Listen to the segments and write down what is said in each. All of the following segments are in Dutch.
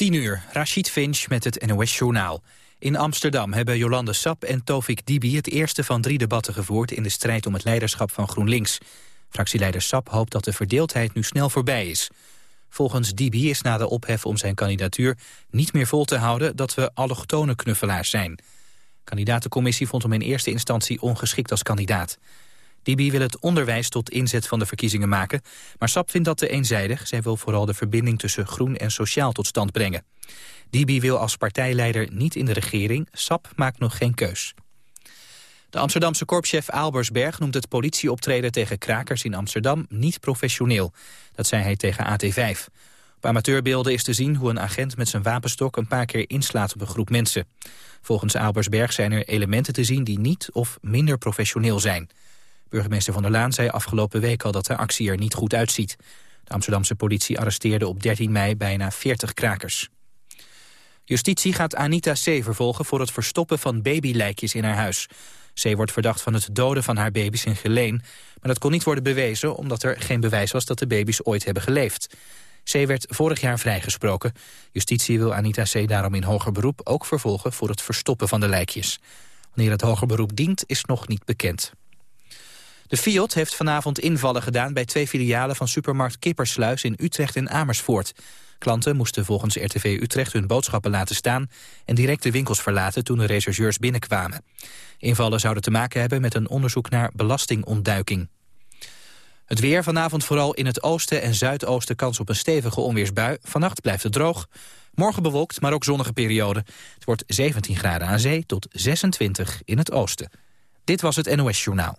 10 uur, Rachid Finch met het NOS-journaal. In Amsterdam hebben Jolande Sap en Tovik Dibi het eerste van drie debatten gevoerd... in de strijd om het leiderschap van GroenLinks. Fractieleider Sap hoopt dat de verdeeldheid nu snel voorbij is. Volgens Dibi is na de ophef om zijn kandidatuur niet meer vol te houden... dat we allochtone knuffelaars zijn. De kandidatencommissie vond hem in eerste instantie ongeschikt als kandidaat. Dibi wil het onderwijs tot inzet van de verkiezingen maken. Maar Sap vindt dat te eenzijdig. Zij wil vooral de verbinding tussen groen en sociaal tot stand brengen. Dibi wil als partijleider niet in de regering. Sap maakt nog geen keus. De Amsterdamse korpschef Aalbersberg noemt het politieoptreden tegen krakers in Amsterdam niet professioneel. Dat zei hij tegen AT5. Op amateurbeelden is te zien hoe een agent met zijn wapenstok een paar keer inslaat op een groep mensen. Volgens Aalbersberg zijn er elementen te zien die niet of minder professioneel zijn. Burgemeester Van der Laan zei afgelopen week al dat de actie er niet goed uitziet. De Amsterdamse politie arresteerde op 13 mei bijna 40 krakers. Justitie gaat Anita C. vervolgen voor het verstoppen van babylijkjes in haar huis. C. wordt verdacht van het doden van haar baby's in Geleen. Maar dat kon niet worden bewezen omdat er geen bewijs was dat de baby's ooit hebben geleefd. C. werd vorig jaar vrijgesproken. Justitie wil Anita C. daarom in hoger beroep ook vervolgen voor het verstoppen van de lijkjes. Wanneer het hoger beroep dient is nog niet bekend. De Fiat heeft vanavond invallen gedaan bij twee filialen van supermarkt Kippersluis in Utrecht en Amersfoort. Klanten moesten volgens RTV Utrecht hun boodschappen laten staan en direct de winkels verlaten toen de rechercheurs binnenkwamen. Invallen zouden te maken hebben met een onderzoek naar belastingontduiking. Het weer vanavond vooral in het oosten en zuidoosten kans op een stevige onweersbui. Vannacht blijft het droog. Morgen bewolkt, maar ook zonnige periode. Het wordt 17 graden aan zee tot 26 in het oosten. Dit was het NOS Journaal.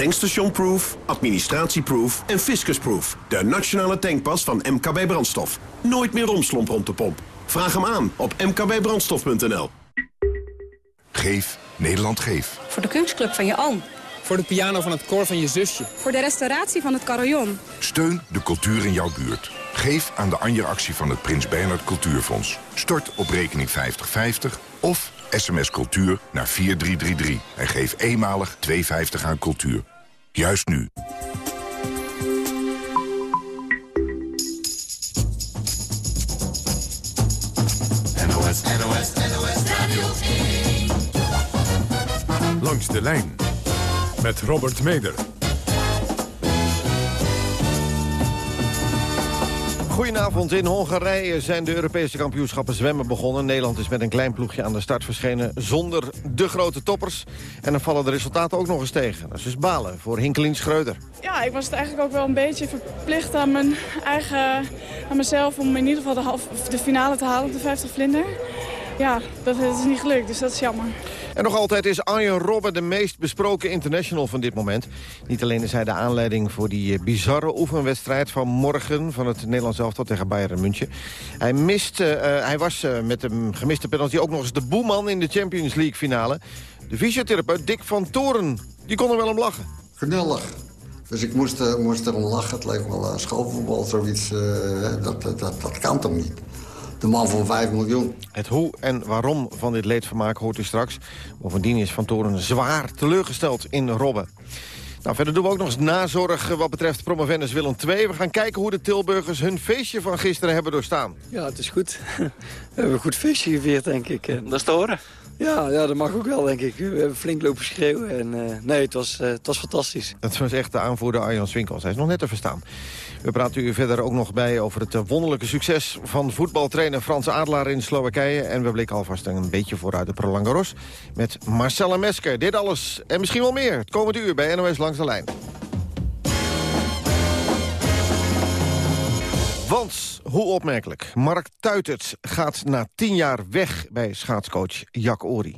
Tankstationproof, administratieproof en fiscusproof. De nationale tankpas van MKB Brandstof. Nooit meer romslomp rond de pomp. Vraag hem aan op mkbbrandstof.nl. Geef Nederland Geef. Voor de kunstclub van je oom. Voor de piano van het koor van je zusje. Voor de restauratie van het carillon. Steun de cultuur in jouw buurt. Geef aan de Anja-actie van het Prins Bernhard Cultuurfonds. Stort op rekening 5050 of sms cultuur naar 4333. En geef eenmalig 2,50 aan cultuur. Juist nu. NOS, NOS, NOS Radio 1. Langs de lijn met Robert Meder. Goedenavond. In Hongarije zijn de Europese kampioenschappen zwemmen begonnen. Nederland is met een klein ploegje aan de start verschenen zonder de grote toppers. En dan vallen de resultaten ook nog eens tegen. Dat is dus balen voor Hinkelien Schreuder. Ja, ik was het eigenlijk ook wel een beetje verplicht aan mijn eigen, aan mezelf om in ieder geval de, half, de finale te halen op de 50 vlinder. Ja, dat is niet gelukt, dus dat is jammer. En nog altijd is Arjen Robben de meest besproken international van dit moment. Niet alleen is hij de aanleiding voor die eh, bizarre oefenwedstrijd van morgen... van het Nederlands elftal tegen Bayern München. Hij, mist, uh, hij was uh, met een gemiste penalty ook nog eens de boeman in de Champions League finale. De fysiotherapeut Dick van Toren, die kon er wel om lachen. Geweldig. Dus ik moest, moest erom lachen. Het leek wel schoolvoetbal, zoiets. dat, dat, dat kan toch niet? De man van 5 miljoen. Het hoe en waarom van dit leedvermaak hoort u straks. Bovendien is Van Toren zwaar teleurgesteld in Robben. Nou, verder doen we ook nog eens nazorg eh, wat betreft promovendus Willem II. We gaan kijken hoe de Tilburgers hun feestje van gisteren hebben doorstaan. Ja, het is goed. We hebben een goed feestje gevierd, denk ik. Dat is te horen. Ja, ja, dat mag ook wel, denk ik. We hebben flink lopen schreeuwen. En, uh, nee, het was, uh, het was fantastisch. Dat was echt de aanvoerder Arjan Swinkels. Hij is nog net te verstaan. We praten u verder ook nog bij over het wonderlijke succes... van voetbaltrainer Frans Adelaar in Slowakije. En we blikken alvast een beetje vooruit de Roland met Marcella Mesker. Dit alles en misschien wel meer. Het komende uur bij NOS Langs de Lijn. Want, hoe opmerkelijk, Mark Tuitert gaat na tien jaar weg bij schaatscoach Jack Ori.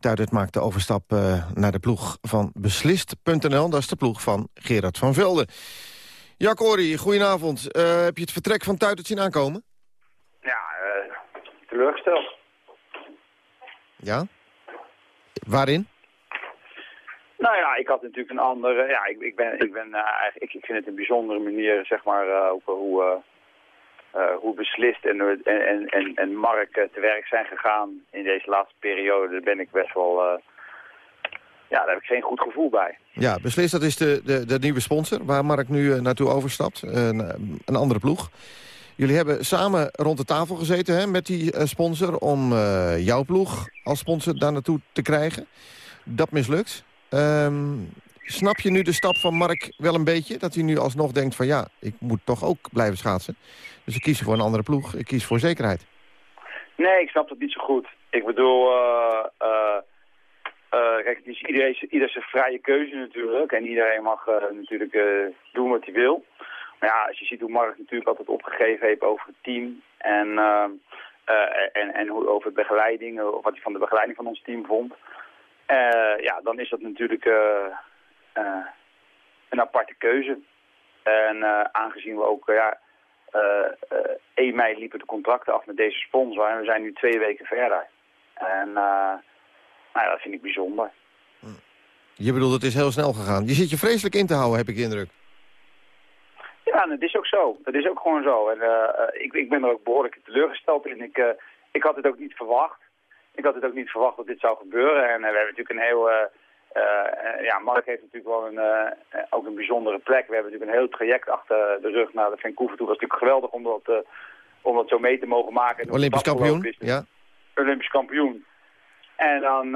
Tuitert maakt de overstap uh, naar de ploeg van Beslist.nl. Dat is de ploeg van Gerard van Velde. Jack Ori, goedenavond. Uh, heb je het vertrek van Tuitert zien aankomen? Ja, uh, teleurgesteld. Ja? Waarin? Nou ja, ik had natuurlijk een andere... Ja, ik, ik ben, ik, ben, uh, ik, ik vind het een bijzondere manier, zeg maar, uh, hoe, hoe beslist en, en, en, en Mark te werk zijn gegaan in deze laatste periode. Daar ben ik best wel... ja, daar heb ik geen goed gevoel bij. Ja, beslist, dat is de, de, de nieuwe sponsor waar Mark nu naartoe overstapt. Een, een andere ploeg. Jullie hebben samen rond de tafel gezeten hè, met die sponsor... om jouw ploeg als sponsor daar naartoe te krijgen. Dat mislukt. Um, snap je nu de stap van Mark wel een beetje? Dat hij nu alsnog denkt van ja, ik moet toch ook blijven schaatsen. Dus ik kies voor een andere ploeg. Ik kies voor zekerheid. Nee, ik snap dat niet zo goed. Ik bedoel, uh, uh, uh, kijk, het is iedereen, ieder zijn vrije keuze natuurlijk. En iedereen mag natuurlijk doen wat hij wil. Maar ja, als je ziet hoe Mark natuurlijk altijd opgegeven heeft over het team. En, en, en hoe, over begeleiding, of wat hij van de begeleiding van ons team vond. Ja, dan is dat natuurlijk een aparte keuze. En aangezien we ook, ja, 1 mei liepen de contracten af met deze sponsor en we zijn nu twee weken verder. En nou ja, dat vind ik bijzonder. Je bedoelt, het is heel snel gegaan. Je zit je vreselijk in te houden, heb ik de indruk. Ja, dat is ook zo. Dat is ook gewoon zo. En ik, ik ben er ook behoorlijk teleurgesteld in. Ik, ik had het ook niet verwacht. Ik had het ook niet verwacht dat dit zou gebeuren. En uh, we hebben natuurlijk een heel... Ja, Mark heeft natuurlijk wel een, ook een bijzondere plek. We hebben natuurlijk een heel traject achter de rug naar de Vancouver toe. Dat is natuurlijk geweldig om dat, om dat zo mee te mogen maken. Olympisch kampioen, is, ja. Olympisch kampioen. En dan,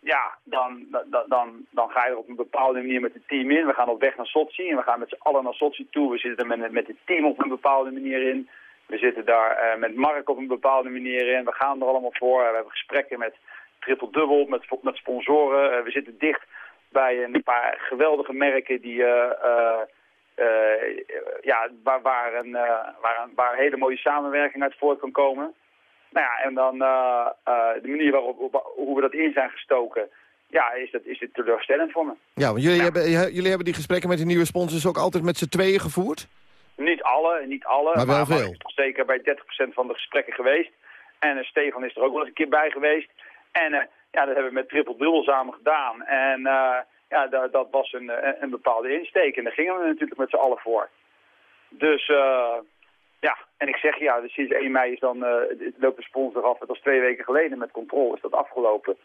ja, dan, dan, dan, dan ga je er op een bepaalde manier met het team in. We gaan op weg naar Sochi en we gaan met z'n allen naar Sochi toe. We zitten er met, met het team op een bepaalde manier in. We zitten daar uh, met Mark op een bepaalde manier in. We gaan er allemaal voor. we hebben gesprekken met Triple Double, met, met sponsoren. Uh, we zitten dicht bij een paar geweldige merken die, uh, ja, waar, waar, een, waar, een, waar een hele mooie samenwerking uit voort kan komen. Nou ja, en dan de manier waarop hoe we dat in zijn gestoken, ja, is, dat, is het teleurstellend voor me. Ja, want jullie, ja. Hebben, jullie hebben die gesprekken met die nieuwe sponsors ook altijd met z'n tweeën gevoerd? Niet alle, niet alle. Maar wel veel. zeker bij 30% van de gesprekken geweest. En uh, Stefan is er ook wel eens een keer bij geweest. En uh, ja, dat hebben we met Triple Dubbel samen gedaan. En uh, ja, dat, dat was een, een bepaalde insteek. En daar gingen we natuurlijk met z'n allen voor. Dus ja, en ik zeg ja, dus sinds 1 mei is dan, loopt de sponsor af. Dat was twee weken geleden met controle is dat afgelopen.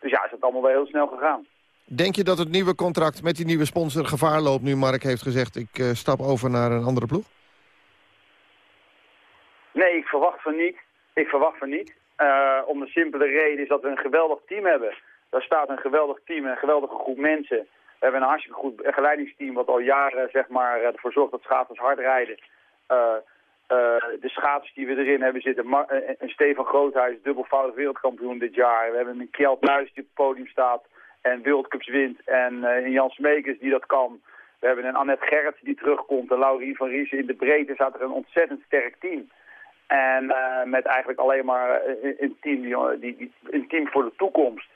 Dus ja, is dat allemaal wel heel snel gegaan. Denk je dat het nieuwe contract met die nieuwe sponsor gevaar loopt... nu Mark heeft gezegd, ik uh, stap over naar een andere ploeg? Nee, ik verwacht van niet. Ik verwacht van niet. Uh, om de simpele reden is dat we een geweldig team hebben. Daar staat een geweldig team, een geweldige groep mensen. We hebben een hartstikke goed geleidingsteam... wat al jaren zeg maar, ervoor zorgt dat schaatsers hard rijden. Uh, de schaatsers die we erin hebben zitten... een Stefan Groothuis, dubbelvoudig wereldkampioen dit jaar. We hebben een Kjeld Nuis die op het podium staat en World Cups wint. En uh, Jan Smekers die dat kan. We hebben een Annette Gerrits die terugkomt. En Laurie van Riesen. In de breedte staat er een ontzettend sterk team. En met eigenlijk alleen maar een team, die, die, een team voor de toekomst.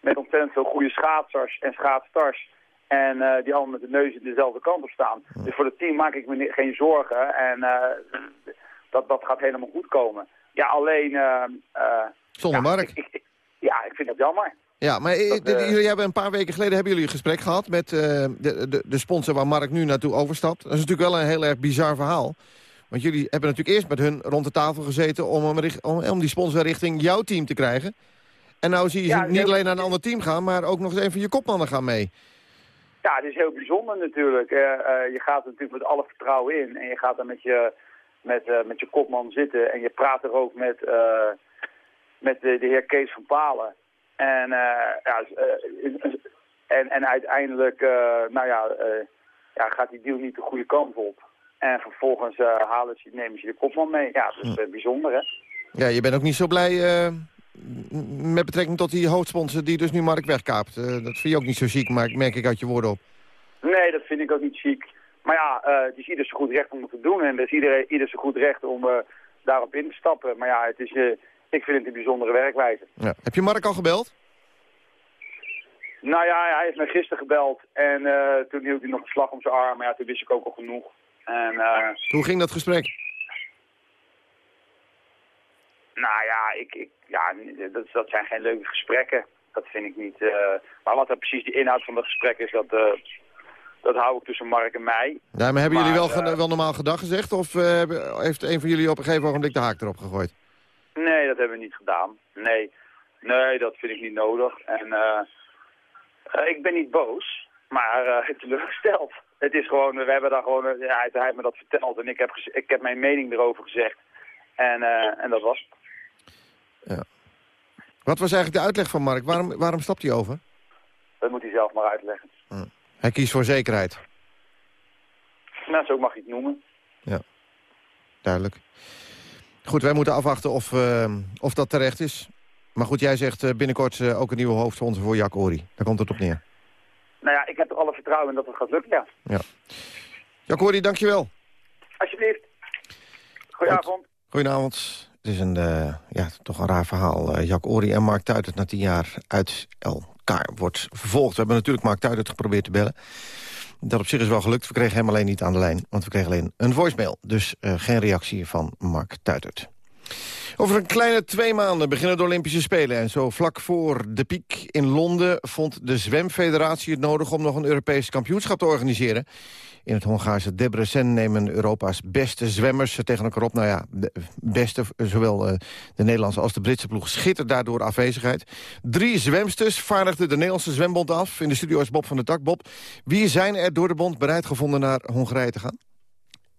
Met ontzettend veel goede schaatsers en schaatstars. En uh, die allemaal met de neus in dezelfde kant op staan. Dus voor het team maak ik me geen zorgen. En dat, dat gaat helemaal goed komen. Ja, alleen... Zonder ja, Mark. Ik, ik, ja, ik vind dat jammer. Ja, maar jullie hebben een paar weken geleden hebben jullie een gesprek gehad met de, de, de sponsor waar Mark nu naartoe overstapt. Dat is natuurlijk wel een heel erg bizar verhaal. Want jullie hebben natuurlijk eerst met hun rond de tafel gezeten om, om, om die sponsor richting jouw team te krijgen. En nou zie je ze niet alleen naar een ander team gaan, maar ook nog eens een van je kopmannen gaan mee. Ja, het is heel bijzonder natuurlijk. Eh, eh, je gaat er natuurlijk met alle vertrouwen in. En je gaat er met je, met, eh, met je kopman zitten. En je praat er ook met, met de, de heer Kees van Palen. En, ja, eh, en, en uiteindelijk nou ja, ja, gaat die deal niet de goede kant op. En vervolgens halen ze, nemen ze de kopman mee. Ja, dat is eh, bijzonder hè. Ja, je bent ook niet zo blij met betrekking tot die hoofdsponsor die dus nu Mark wegkaapt. Eh, dat vind je ook niet zo ziek, maar merk ik uit je woorden op. Nee, dat vind ik ook niet chic. Maar ja, eh, het is ieder zijn goed recht om het te doen. En er is iedereen, ieder zijn goed recht om eh, daarop in te stappen. Maar ja, het is, ik vind het een bijzondere werkwijze. Ja. Heb je Mark al gebeld? Nou ja, hij heeft mij gisteren gebeld. En toen hield hij nog een slag om zijn arm. Maar ja, toen wist ik ook al genoeg. En Hoe ging dat gesprek? Nou ja, ik, ik, ja dat, dat zijn geen leuke gesprekken. Dat vind ik niet. eh, maar wat er precies de inhoud van dat gesprek is, dat, eh, dat hou ik tussen Mark en mij. Ja, maar hebben jullie wel, eh, wel normaal gedag gezegd? Of heeft een van jullie op een gegeven ogenblik de haak erop gegooid? Nee, dat hebben we niet gedaan. Nee, nee dat vind ik niet nodig. En ik ben niet boos, maar teleurgesteld. Het is gewoon, we hebben daar gewoon, ja, hij, heeft me dat verteld en ik heb, ik heb mijn mening erover gezegd. En, en dat was het. Wat was eigenlijk de uitleg van Mark? Waarom, waarom stapt hij over? Dat moet hij zelf maar uitleggen. Hij kiest voor zekerheid. Nou, zo mag je het noemen. Duidelijk. Goed, wij moeten afwachten of, eh, of dat terecht is. Maar goed, jij zegt eh, binnenkort eh, ook een nieuwe hoofdsponsor voor Jack Ori. Daar komt het op neer. Nou ja, ik heb er alle vertrouwen in dat het gaat lukken, ja. Ja. Jack Ori, dankjewel. Alsjeblieft. Goedenavond. Goedenavond. Het is een, eh, ja, toch een raar verhaal. Eh, Jack Ori en Mark Tuitert na tien jaar uit elkaar wordt vervolgd. We hebben natuurlijk Mark Tuitert geprobeerd te bellen. Dat op zich is wel gelukt. We kregen hem alleen niet aan de lijn, want we kregen alleen een voicemail. Dus eh, geen reactie van Mark Tuitert. Over een kleine twee maanden beginnen de Olympische Spelen. En zo vlak voor de piek in Londen vond de Zwemfederatie het nodig... om nog een Europees kampioenschap te organiseren. In het Hongaarse Debrecen nemen Europa's beste zwemmers tegen elkaar op. Nou ja, de beste, zowel eh, de Nederlandse als de Britse ploeg schittert daardoor afwezigheid. Drie zwemsters vaardigde de Nederlandse zwembond af. In de studio is Bob van der Tak. Bob, wie zijn er door de bond bereid gevonden naar Hongarije te gaan?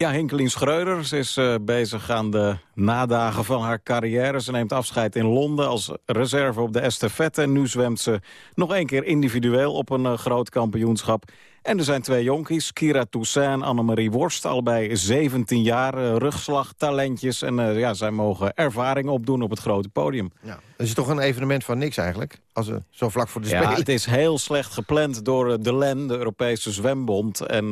Ja, Henkelien Schreuder. Is eh, bezig aan de nadagen van haar carrière. Ze neemt afscheid in Londen als reserve op de estafette. En nu zwemt ze nog één keer individueel op een eh, groot kampioenschap. En er zijn twee jonkies, Kira Toussaint en Annemarie Worst. Allebei 17 jaar, eh, rugslagtalentjes. En eh, ja, zij mogen ervaring opdoen op het grote podium. Ja. Dat is toch een evenement van niks eigenlijk? Als we zo vlak voor de Ja, Spelen... het is heel slecht gepland door eh, de LEN, de Europese Zwembond. En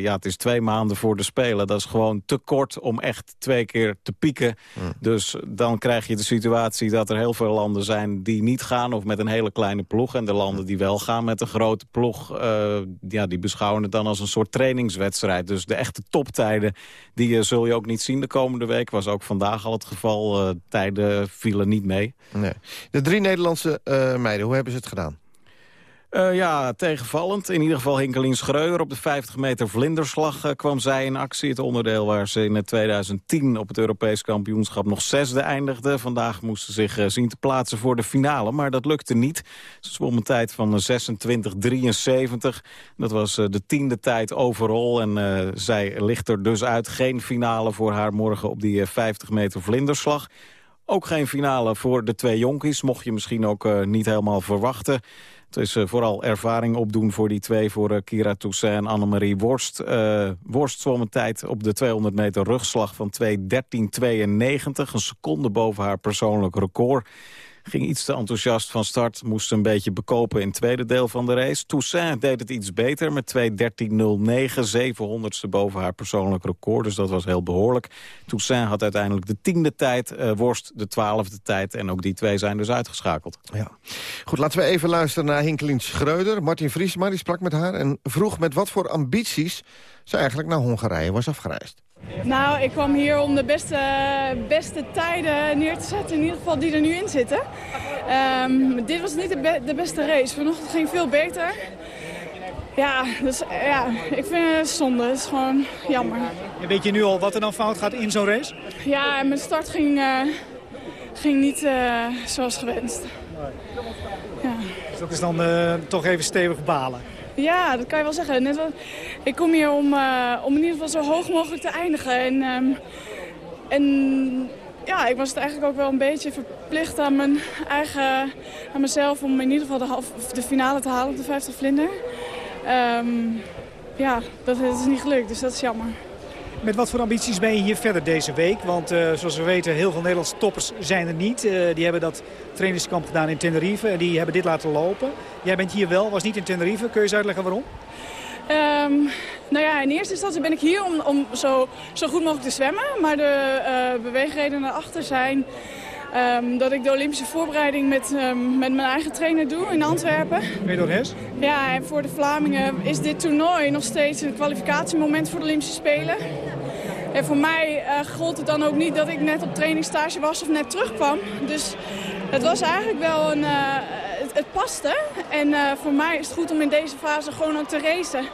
ja, het is twee maanden voor de Spelen. Dat is gewoon te kort om echt twee keer te pieken. Dus dan krijg je de situatie dat er heel veel landen zijn die niet gaan... of met een hele kleine ploeg. En de landen die wel gaan met een grote ploeg... die beschouwen het dan als een soort trainingswedstrijd. Dus de echte toptijden, die eh, zul je ook niet zien de komende week. Was ook vandaag al het geval. Eh, tijden vielen niet mee. Nee. De drie Nederlandse eh, meiden, hoe hebben ze het gedaan? Eh, ja, tegenvallend. In ieder geval Hinkelien Schreuder op de 50 meter vlinderslag eh, kwam zij in actie. Het onderdeel waar ze in het 2010 op het Europees kampioenschap nog zesde eindigde. Vandaag moest ze zich eh, zien te plaatsen voor de finale, maar dat lukte niet. Ze zwom een tijd van 26-73. Dat was de tiende tijd overal en zij ligt er dus uit. Geen finale voor haar morgen op die eh, 50 meter vlinderslag. Ook geen finale voor de twee jonkies, mocht je misschien ook niet helemaal verwachten. Het is eh, vooral ervaring opdoen voor die twee, voor eh, Kira Toussaint en Annemarie Worst. Eh, Worst zwom een tijd op de 200 meter rugslag van 2.13.92. Een seconde boven haar persoonlijk record. Ging iets te enthousiast van start, moest een beetje bekopen in het tweede deel van de race. Toussaint deed het iets beter met 2.13.09, 700ste boven haar persoonlijk record. Dus dat was heel behoorlijk. Toussaint had uiteindelijk de tiende tijd, eh, Worst de twaalfde tijd. En ook die twee zijn dus uitgeschakeld. Ja. Goed, laten we even luisteren naar Hinkelien Schreuder. Martin Vriesma die sprak met haar en vroeg met wat voor ambities... ze eigenlijk naar Hongarije was afgereisd. Nou, ik kwam hier om de beste, beste tijden neer te zetten, in ieder geval die er nu in zitten. Ehm, dit was niet de, be- de beste race. Vanochtend ging veel beter. Ja, dus ja, ik vind het zonde. Het is gewoon jammer. Weet je nu al wat er dan fout gaat in zo'n race? Ja, en mijn start ging, eh, ging niet eh, zoals gewenst. Ja. Dus dat is dan eh, toch even stevig balen. Ja, dat kan je wel zeggen. Net ik kom hier om, uh, om in ieder geval zo hoog mogelijk te eindigen. En, um, en ja, ik was het eigenlijk ook wel een beetje verplicht aan mijn eigen, aan mezelf om in ieder geval de, half, de finale te halen op de 50 vlinder. Um, ja, dat, dat, is niet gelukt, dus dat is jammer. Met wat voor ambities ben je hier verder deze week? Want uh, zoals we weten, heel veel Nederlandse toppers zijn er niet. Uh, die hebben dat trainingskamp gedaan in Tenerife en die hebben dit laten lopen. Jij bent hier wel, was niet in Tenerife. Kun je eens uitleggen waarom? Um, nou ja, in eerste instantie ben ik hier om, om zo, zo goed mogelijk te zwemmen. Maar de uh, beweegredenen erachter zijn um, dat ik de Olympische voorbereiding met, um, met mijn eigen trainer doe in Antwerpen. Pedro Hes? Ja, en voor de Vlamingen is dit toernooi nog steeds een kwalificatiemoment voor de Olympische Spelen. En voor mij uh, gold het dan ook niet dat ik net op trainingstage was of net terugkwam. Dus het was eigenlijk wel een... Uh, het, het paste. En uh, voor mij is het goed om in deze fase gewoon ook te racen.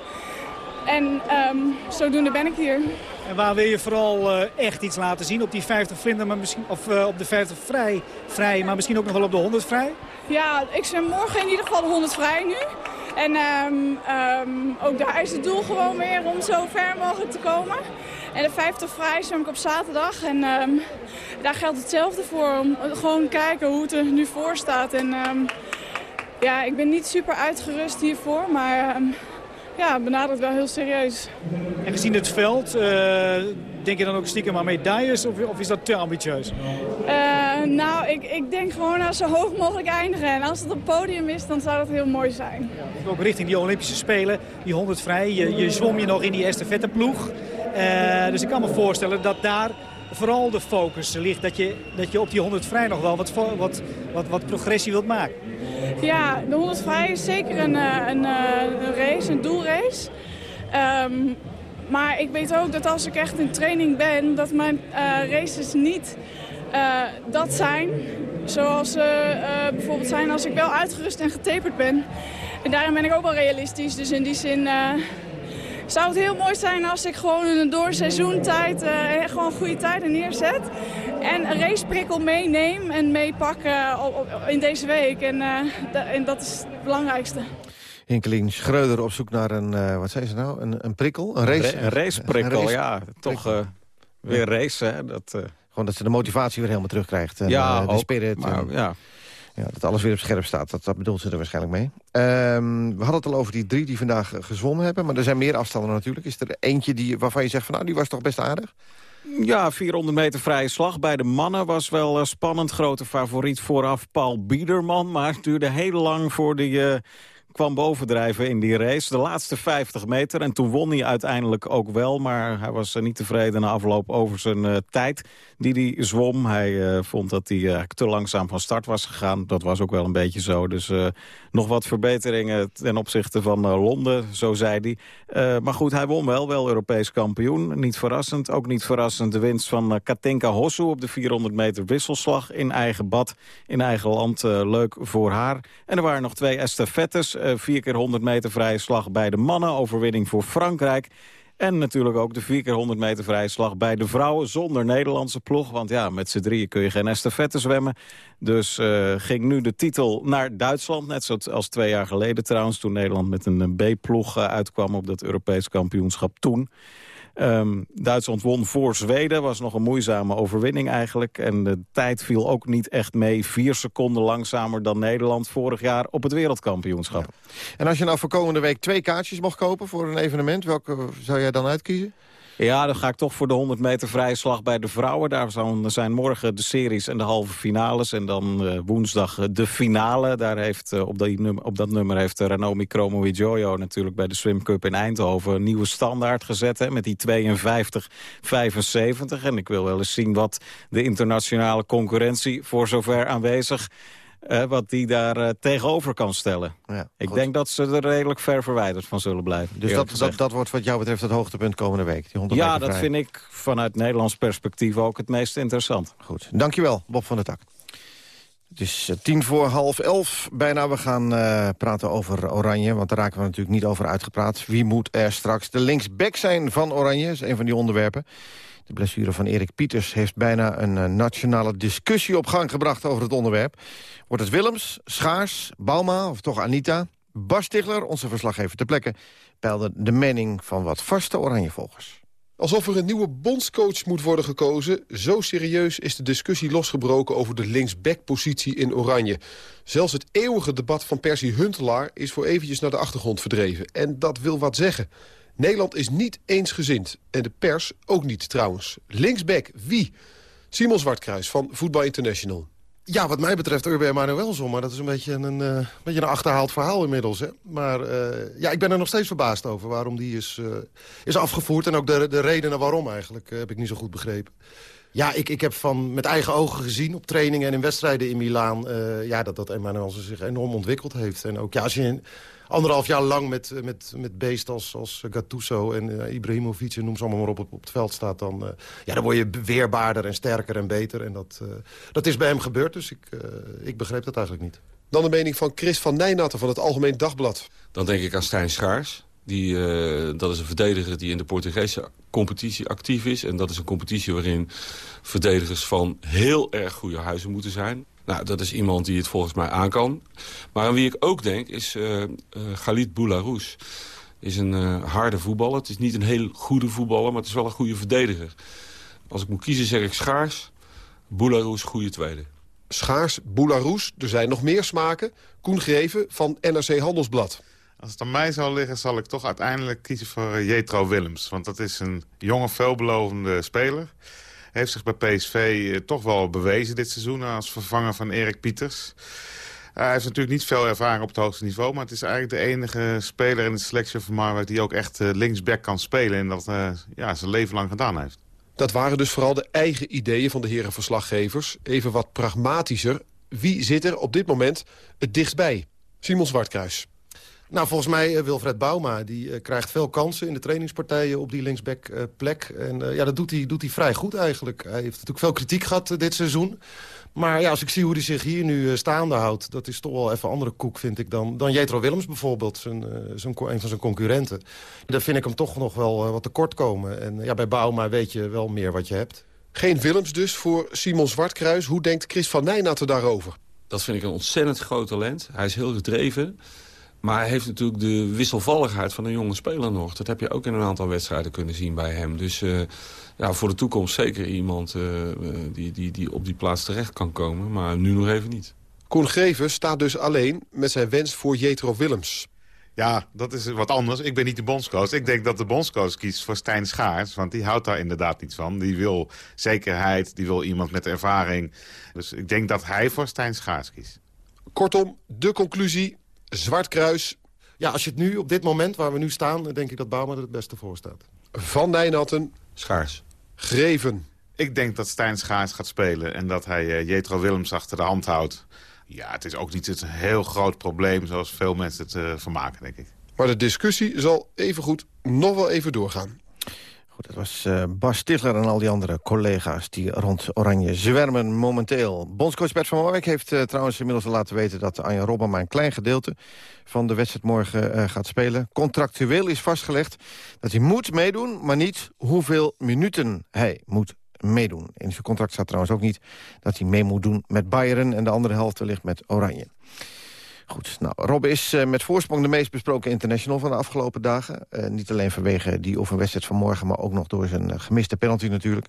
En um, zodoende ben ik hier. En waar wil je vooral uh, echt iets laten zien? Op die 50 vlinder, maar misschien, of uh, op de 50 vrij, vrij, maar misschien ook nog wel op de 100 vrij? Ja, ik zwem morgen in ieder geval de 100 vrij nu. En um, um, ook daar is het doel gewoon weer om zo ver mogelijk te komen. En de 50 vrij zwem ik op zaterdag. En um, daar geldt hetzelfde voor. Om gewoon kijken hoe het er nu voor staat. En ja, ik ben niet super uitgerust hiervoor, maar ja, benadert wel heel serieus. En gezien het veld, uh, denk je dan ook stiekem aan medailles of, of is dat te ambitieus? Uh, nou, ik, ik denk gewoon naar zo hoog mogelijk eindigen. En als het op podium is, dan zou dat heel mooi zijn. Ja, ook richting die Olympische Spelen, die 100 vrij. Je, je zwom je nog in die estafetteploeg. Uh, dus ik kan me voorstellen dat daar vooral de focus ligt. Dat je, dat je op die 100 vrij nog wel wat, wat, wat, wat progressie wilt maken. Ja, de 100 vrij is zeker een, een, een race, een doelrace. Um, maar ik weet ook dat als ik echt in training ben, dat mijn uh, races niet uh, dat zijn. Zoals ze bijvoorbeeld zijn als ik wel uitgerust en getaperd ben. En daarom ben ik ook wel realistisch. Dus in die zin zou het heel mooi zijn als ik gewoon in een doorseizoentijd gewoon goede tijden neerzet. En een raceprikkel meeneem en meepak in deze week. En, en dat is het belangrijkste. Hinkelien Schreuder op zoek naar een, uh, wat zei ze nou, een, een prikkel? Een, race, een raceprikkel, een race ja. Toch uh, weer race, hè. Dat, uh... Gewoon dat ze de motivatie weer helemaal terugkrijgt. En, ja, de spirit. Maar, en, ja. Ja. dat alles weer op scherp staat. Dat, dat bedoelt ze er waarschijnlijk mee. Um, we hadden het al over die drie die vandaag gezwommen hebben. Maar er zijn meer afstanden natuurlijk. Is er eentje die, waarvan je zegt van nou, die was toch best aardig? Ja, 400 meter vrije slag bij de mannen was wel uh, spannend. Grote favoriet vooraf Paul Biederman. Maar het duurde heel lang voor die... Uh, kwam bovendrijven in die race. De laatste 50 meter. En toen won hij uiteindelijk ook wel. Maar hij was niet tevreden na afloop over zijn uh, tijd die hij zwom. Hij uh, vond dat hij te langzaam van start was gegaan. Dat was ook wel een beetje zo. Dus nog wat verbeteringen ten opzichte van Londen, zo zei hij. maar goed, hij won wel, wel Europees kampioen. Niet verrassend. Ook niet verrassend de winst van Katinka Hossu op de 400 meter wisselslag. In eigen bad, in eigen land. leuk voor haar. En er waren nog twee estafettes. 4 keer 100 meter vrije slag bij de mannen. Overwinning voor Frankrijk. En natuurlijk ook de 4 keer 100 meter vrije slag bij de vrouwen zonder Nederlandse ploeg. Want ja, met z'n drieën kun je geen estafette zwemmen. Dus uh, ging nu de titel naar Duitsland. Net zoals twee jaar geleden trouwens. Toen Nederland met een B-ploeg uh, uitkwam op dat Europees kampioenschap toen. Um, Duitsland won voor Zweden, was nog een moeizame overwinning eigenlijk. En de tijd viel ook niet echt mee. Vier seconden langzamer dan Nederland vorig jaar op het wereldkampioenschap. En als je nou voor komende week twee kaartjes mocht kopen voor een evenement... welke zou jij dan uitkiezen? Ja, dan ga ik toch voor de 100 meter vrije slag bij de vrouwen. Daar zijn morgen de series en de halve finales. En dan uh, woensdag de finale. Daar heeft, uh, op, dat nummer heeft Ranomi Kromowidjojo natuurlijk bij de Swim Cup in Eindhoven... een nieuwe standaard gezet hè, met die 52-75. En ik wil wel eens zien wat de internationale concurrentie voor zover aanwezig uh, wat die daar uh, tegenover kan stellen. Ja, ik goed. denk dat ze er redelijk ver verwijderd van zullen blijven. Dus dat, dat, dat, wordt wat jou betreft het hoogtepunt komende week? Die 100 ja, dat vind ik vanuit Nederlands perspectief ook het meest interessant. Goed, dankjewel Bob van der Tak. Het is uh, tien voor half elf bijna. We gaan uh, praten over Oranje, want daar raken we natuurlijk niet over uitgepraat. Wie moet er straks de linksback zijn van Oranje? Dat is een van die onderwerpen. De blessure van Erik Pieters heeft bijna een uh, nationale discussie op gang gebracht over het onderwerp. Wordt het Willems, Schaars, Bauma of toch Anita? Bas Stigler, onze verslaggever ter plekke... peilde de mening van wat vaste Oranjevolgers. Alsof er een nieuwe bondscoach moet worden gekozen... zo serieus is de discussie losgebroken over de linksback-positie in Oranje. Zelfs het eeuwige debat van Percy Huntelaar is voor eventjes naar de achtergrond verdreven. En dat wil wat zeggen. Nederland is niet eensgezind. En de pers ook niet trouwens. Linksback, wie? Simon Zwartkruis van Voetbal International. Ja, wat mij betreft Urban Emanuelson. Maar dat is een beetje een, uh, beetje een achterhaald verhaal inmiddels. Hè? Maar uh, ja, ik ben er nog steeds verbaasd over waarom die is, uh, is afgevoerd. En ook de, de redenen waarom eigenlijk heb ik niet zo goed begrepen. Ja, ik, ik heb van met eigen ogen gezien op trainingen en in wedstrijden in Milaan... ja, dat, dat Emanuelson zich enorm ontwikkeld heeft. En ook ja, als je anderhalf jaar lang met, met, met beest als, als Gattuso en uh, Ibrahimovic... en noem ze allemaal maar op, op, op het veld staat... Dan, uh, ja, dan word je weerbaarder en sterker en beter. En dat, uh, dat is bij hem gebeurd, dus ik, ik begreep dat eigenlijk niet. Dan de mening van Chris van Nijnatten van het Algemeen Dagblad. Dan denk ik aan Stijn Schaars. Die, dat is een verdediger die in de Portugese competitie actief is. En dat is een competitie waarin verdedigers van heel erg goede huizen moeten zijn. Nou, dat is iemand die het volgens mij aan kan. Maar aan wie ik ook denk is uh, uh, Khalid Boularous. is een uh, harde voetballer. Het is niet een heel goede voetballer, maar het is wel een goede verdediger. Als ik moet kiezen zeg ik Schaars. Boularous, goede tweede. Schaars, Boularous, er zijn nog meer smaken. Koen Greven van NRC Handelsblad. Als het aan mij zou liggen, zal ik toch uiteindelijk kiezen voor Jetro Willems. Want dat is een jonge, veelbelovende speler heeft zich bij PSV eh, toch wel bewezen dit seizoen... als vervanger van Erik Pieters. hij heeft natuurlijk niet veel ervaring op het hoogste niveau... maar het is eigenlijk de enige speler in de selectie van Marwijk... die ook echt uh, linksback kan spelen en dat ja, zijn leven lang gedaan heeft. Dat waren dus vooral de eigen ideeën van de heren verslaggevers. Even wat pragmatischer. Wie zit er op dit moment het dichtstbij? Simon Zwartkruis. Nou, volgens mij uh, Wilfred Bouma. Die uh, krijgt veel kansen in de trainingspartijen op die linksback uh, plek. En ja, dat doet hij, doet hij vrij goed eigenlijk. Hij heeft natuurlijk veel kritiek gehad dit seizoen. Maar ja, als ik zie hoe hij zich hier nu staande houdt... dat is toch wel even andere koek, vind ik, dan, dan Jetro Willems bijvoorbeeld. Zijn, zijn, een van zijn concurrenten. Daar vind ik hem toch nog wel wat tekort komen. En ja, bij Bouma weet je wel meer wat je hebt. Geen Willems dus voor Simon Zwartkruis. Hoe denkt Chris van Nijnatten daarover? Dat vind ik een ontzettend groot talent. Hij is heel gedreven... Maar hij heeft natuurlijk de wisselvalligheid van een jonge speler nog. Dat heb je ook in een aantal wedstrijden kunnen zien bij hem. Dus uh, ja, voor de toekomst zeker iemand uh, die, die, die op die plaats terecht kan komen. Maar nu nog even niet. Koen Greven staat dus alleen met zijn wens voor Jetro Willems. Ja, dat is wat anders. Ik ben niet de bondscoach. Ik denk dat de bondscoach kiest voor Stijn Schaars. Want die houdt daar inderdaad niet van. Die wil zekerheid, die wil iemand met ervaring. Dus ik denk dat hij voor Stijn Schaars kiest. Kortom, de conclusie, Zwart Kruis. Ja, als je het nu, op dit moment waar we nu staan... denk ik dat Bouwman er het beste voor staat. Van Nijnatten. Schaars. Greven. Ik denk dat Stijn Schaars gaat spelen... en dat hij uh, Jetro Willems achter de hand houdt. Ja, het is ook niet een heel groot probleem... zoals veel mensen het uh, vermaken, denk ik. Maar de discussie zal evengoed nog wel even doorgaan. Dat was uh, Bas Stigler en al die andere collega's die rond Oranje zwermen momenteel. Bondscoach Bert van Marwijk heeft uh, trouwens inmiddels laten weten... dat Anja Robben maar een klein gedeelte van de wedstrijd morgen uh, gaat spelen. Contractueel is vastgelegd dat hij moet meedoen... maar niet hoeveel minuten hij moet meedoen. In zijn contract staat trouwens ook niet dat hij mee moet doen met Bayern... en de andere helft wellicht met Oranje. Goed, nou, Rob is uh, met voorsprong de meest besproken international van de afgelopen dagen. Uh, niet alleen vanwege die oefenwedstrijd van morgen... maar ook nog door zijn uh, gemiste penalty natuurlijk.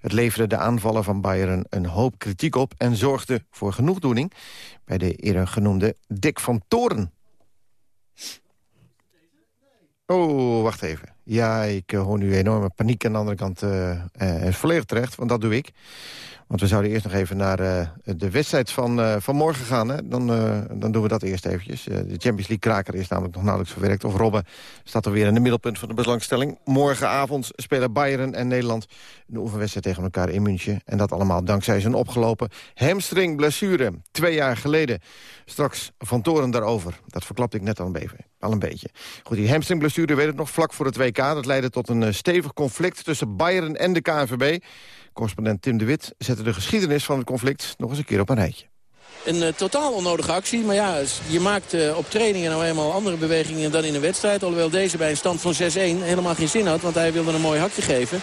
Het leverde de aanvallen van Bayern een hoop kritiek op... en zorgde voor genoegdoening bij de eerder genoemde Dick van Toren. Oh, wacht even. Ja, ik hoor nu enorme paniek aan de andere kant. Uh, volledig terecht, want dat doe ik. Want we zouden eerst nog even naar de wedstrijd van, van morgen gaan. Hè? Dan, dan doen we dat eerst eventjes. de Champions League kraker is namelijk nog nauwelijks verwerkt. Of Robben staat alweer in het middelpunt van de belangstelling. Morgenavond spelen Bayern en Nederland een oefenwedstrijd tegen elkaar in München. En dat allemaal dankzij zijn opgelopen hamstringblessure. Twee jaar geleden. Straks Van Toren daarover. Dat verklapte ik net al beetje, al een beetje. Goed, die hamstringblessure weet het nog vlak voor het WK. Dat leidde tot een stevig conflict tussen Bayern en de KNVB. Correspondent Tim de Wit zette de geschiedenis van het conflict nog eens een keer op een rijtje. Een uh, totaal onnodige actie. Maar ja, je maakt uh, op trainingen nou eenmaal andere bewegingen dan in een wedstrijd. Alhoewel deze bij een stand van 6-1 helemaal geen zin had. Want hij wilde een mooi hakje geven.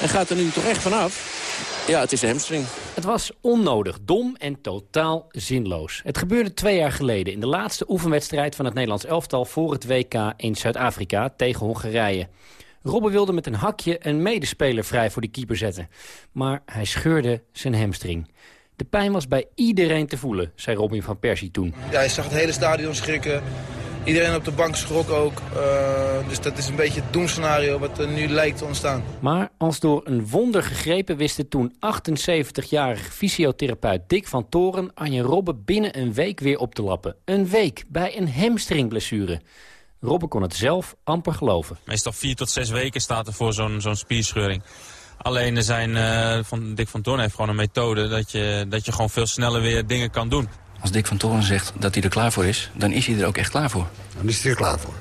En gaat er nu toch echt vanaf. Ja, het is een hamstring. Het was onnodig, dom en totaal zinloos. Het gebeurde twee jaar geleden in de laatste oefenwedstrijd van het Nederlands elftal voor het WK in Zuid-Afrika tegen Hongarije. Robben wilde met een hakje een medespeler vrij voor de keeper zetten. Maar hij scheurde zijn hamstring. De pijn was bij iedereen te voelen, zei Robin van Persie toen. Ja, je zag het hele stadion schrikken. Iedereen op de bank schrok ook. Uh, dus dat is een beetje het doemscenario wat er nu lijkt te ontstaan. Maar als door een wonder gegrepen wist de toen 78-jarige fysiotherapeut Dick van Toren... Anje Robben binnen een week weer op te lappen. Een week bij een hamstringblessure. Robben kon het zelf amper geloven. Meestal vier tot zes weken staat er voor zo'n zo'n spierscheuring. Alleen er zijn, uh, van Dick van Toorn heeft gewoon een methode dat je, dat je gewoon veel sneller weer dingen kan doen. Als Dick van Toorn zegt dat hij er klaar voor is, dan is hij er ook echt klaar voor. Dan is hij er klaar voor.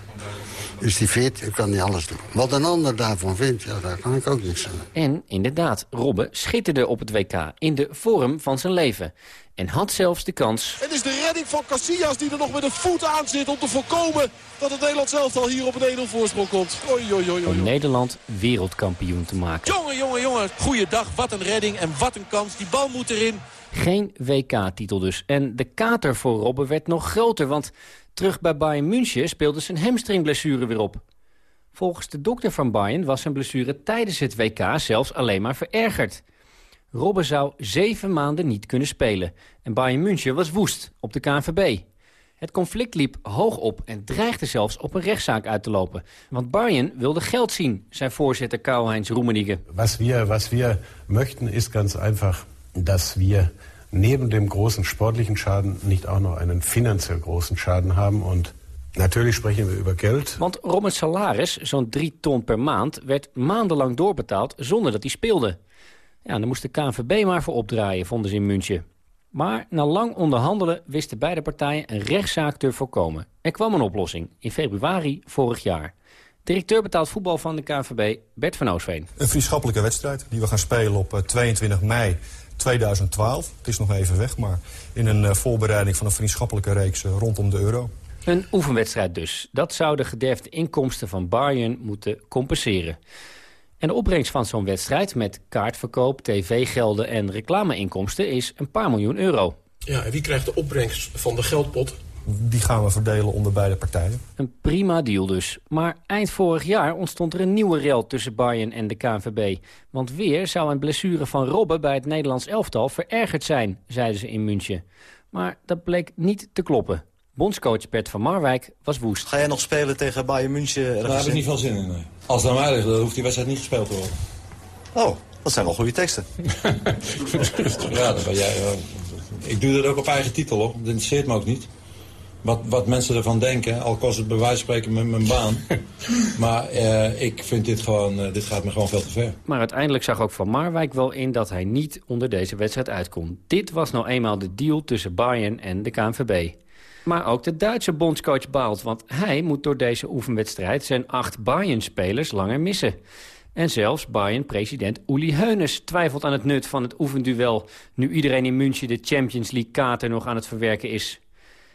Is hij fit, kan hij alles doen. Wat een ander daarvan vindt, ja, daar kan ik ook niks aan. En inderdaad, Robben schitterde op het WK in de vorm van zijn leven. En had zelfs de kans... Het is de redding van Casillas die er nog met een voet aan zit... om te voorkomen dat het Nederland zelf al hier op een 1-0 voorsprong komt. Oei, oei, oei, Om Nederland wereldkampioen te maken. Jongen, jongen, jongen. Goeiedag, wat een redding en wat een kans. Die bal moet erin. Geen WK-titel dus. En de kater voor Robben werd nog groter, want terug bij Bayern München speelde zijn hamstringblessure weer op. Volgens de dokter van Bayern was zijn blessure tijdens het WK zelfs alleen maar verergerd. Robben zou zeven maanden niet kunnen spelen. En Bayern München was woest op de KNVB. Het conflict liep hoog op en dreigde zelfs op een rechtszaak uit te lopen. Want Bayern wilde geld zien, zei voorzitter Karl-Heinz Rummenigge. Was wir, was wir möchten ist ganz einfach, dass wir neben dem großen sportlichen Schaden nicht auch noch einen finanziell großen Schaden haben und Natuurlijk spreken we over geld. Want Robbens salaris, zo'n drie ton per maand, werd maandenlang doorbetaald zonder dat hij speelde. Ja, dan moest de KNVB maar voor opdraaien, vonden ze in München. Maar na lang onderhandelen wisten beide partijen een rechtszaak te voorkomen. Er kwam een oplossing in februari vorig jaar. Directeur betaald voetbal van de KNVB, Bert van Oosveen. Een vriendschappelijke wedstrijd die we gaan spelen op 22 mei 2012. Het is nog even weg, maar in een uh, voorbereiding van een vriendschappelijke reeks uh, rondom de euro. Een oefenwedstrijd dus. Dat zou de gederfde inkomsten van Bayern moeten compenseren. En de opbrengst van zo'n wedstrijd met kaartverkoop, tv-gelden en reclameinkomsten is een paar miljoen euro. Ja, en wie krijgt de opbrengst van de geldpot? Die gaan we verdelen onder beide partijen. Een prima deal dus. Maar eind vorig jaar ontstond er een nieuwe rel tussen Bayern en de KNVB. Want weer zou een blessure van Robben bij het Nederlands elftal verergerd zijn, zeiden ze in München. Maar dat bleek niet te kloppen. Bondscoach Bert van Marwijk was woest. Ga jij nog spelen tegen Bayern München? Daar heb ik niet veel zin in. Nee. Als het aan mij ligt, dan hoeft die wedstrijd niet gespeeld te worden. Oh, dat zijn wel goede teksten. ja, dat ben jij. Ik doe dat ook op eigen titel, hoor. Dat interesseert me ook niet. Wat, wat mensen ervan denken, al kost het bij wijze van spreken met mijn baan. maar eh, ik vind dit gewoon, uh, dit gaat me gewoon veel te ver. Maar uiteindelijk zag ook Van Marwijk wel in dat hij niet onder deze wedstrijd uitkomt. Dit was nou eenmaal de deal tussen Bayern en de KNVB. Maar ook de Duitse bondscoach baalt, want hij moet door deze oefenwedstrijd zijn acht Bayern-spelers langer missen. En zelfs Bayern-president Uli Heunes twijfelt aan het nut van het oefenduel... nu iedereen in München de Champions League-kater nog aan het verwerken is.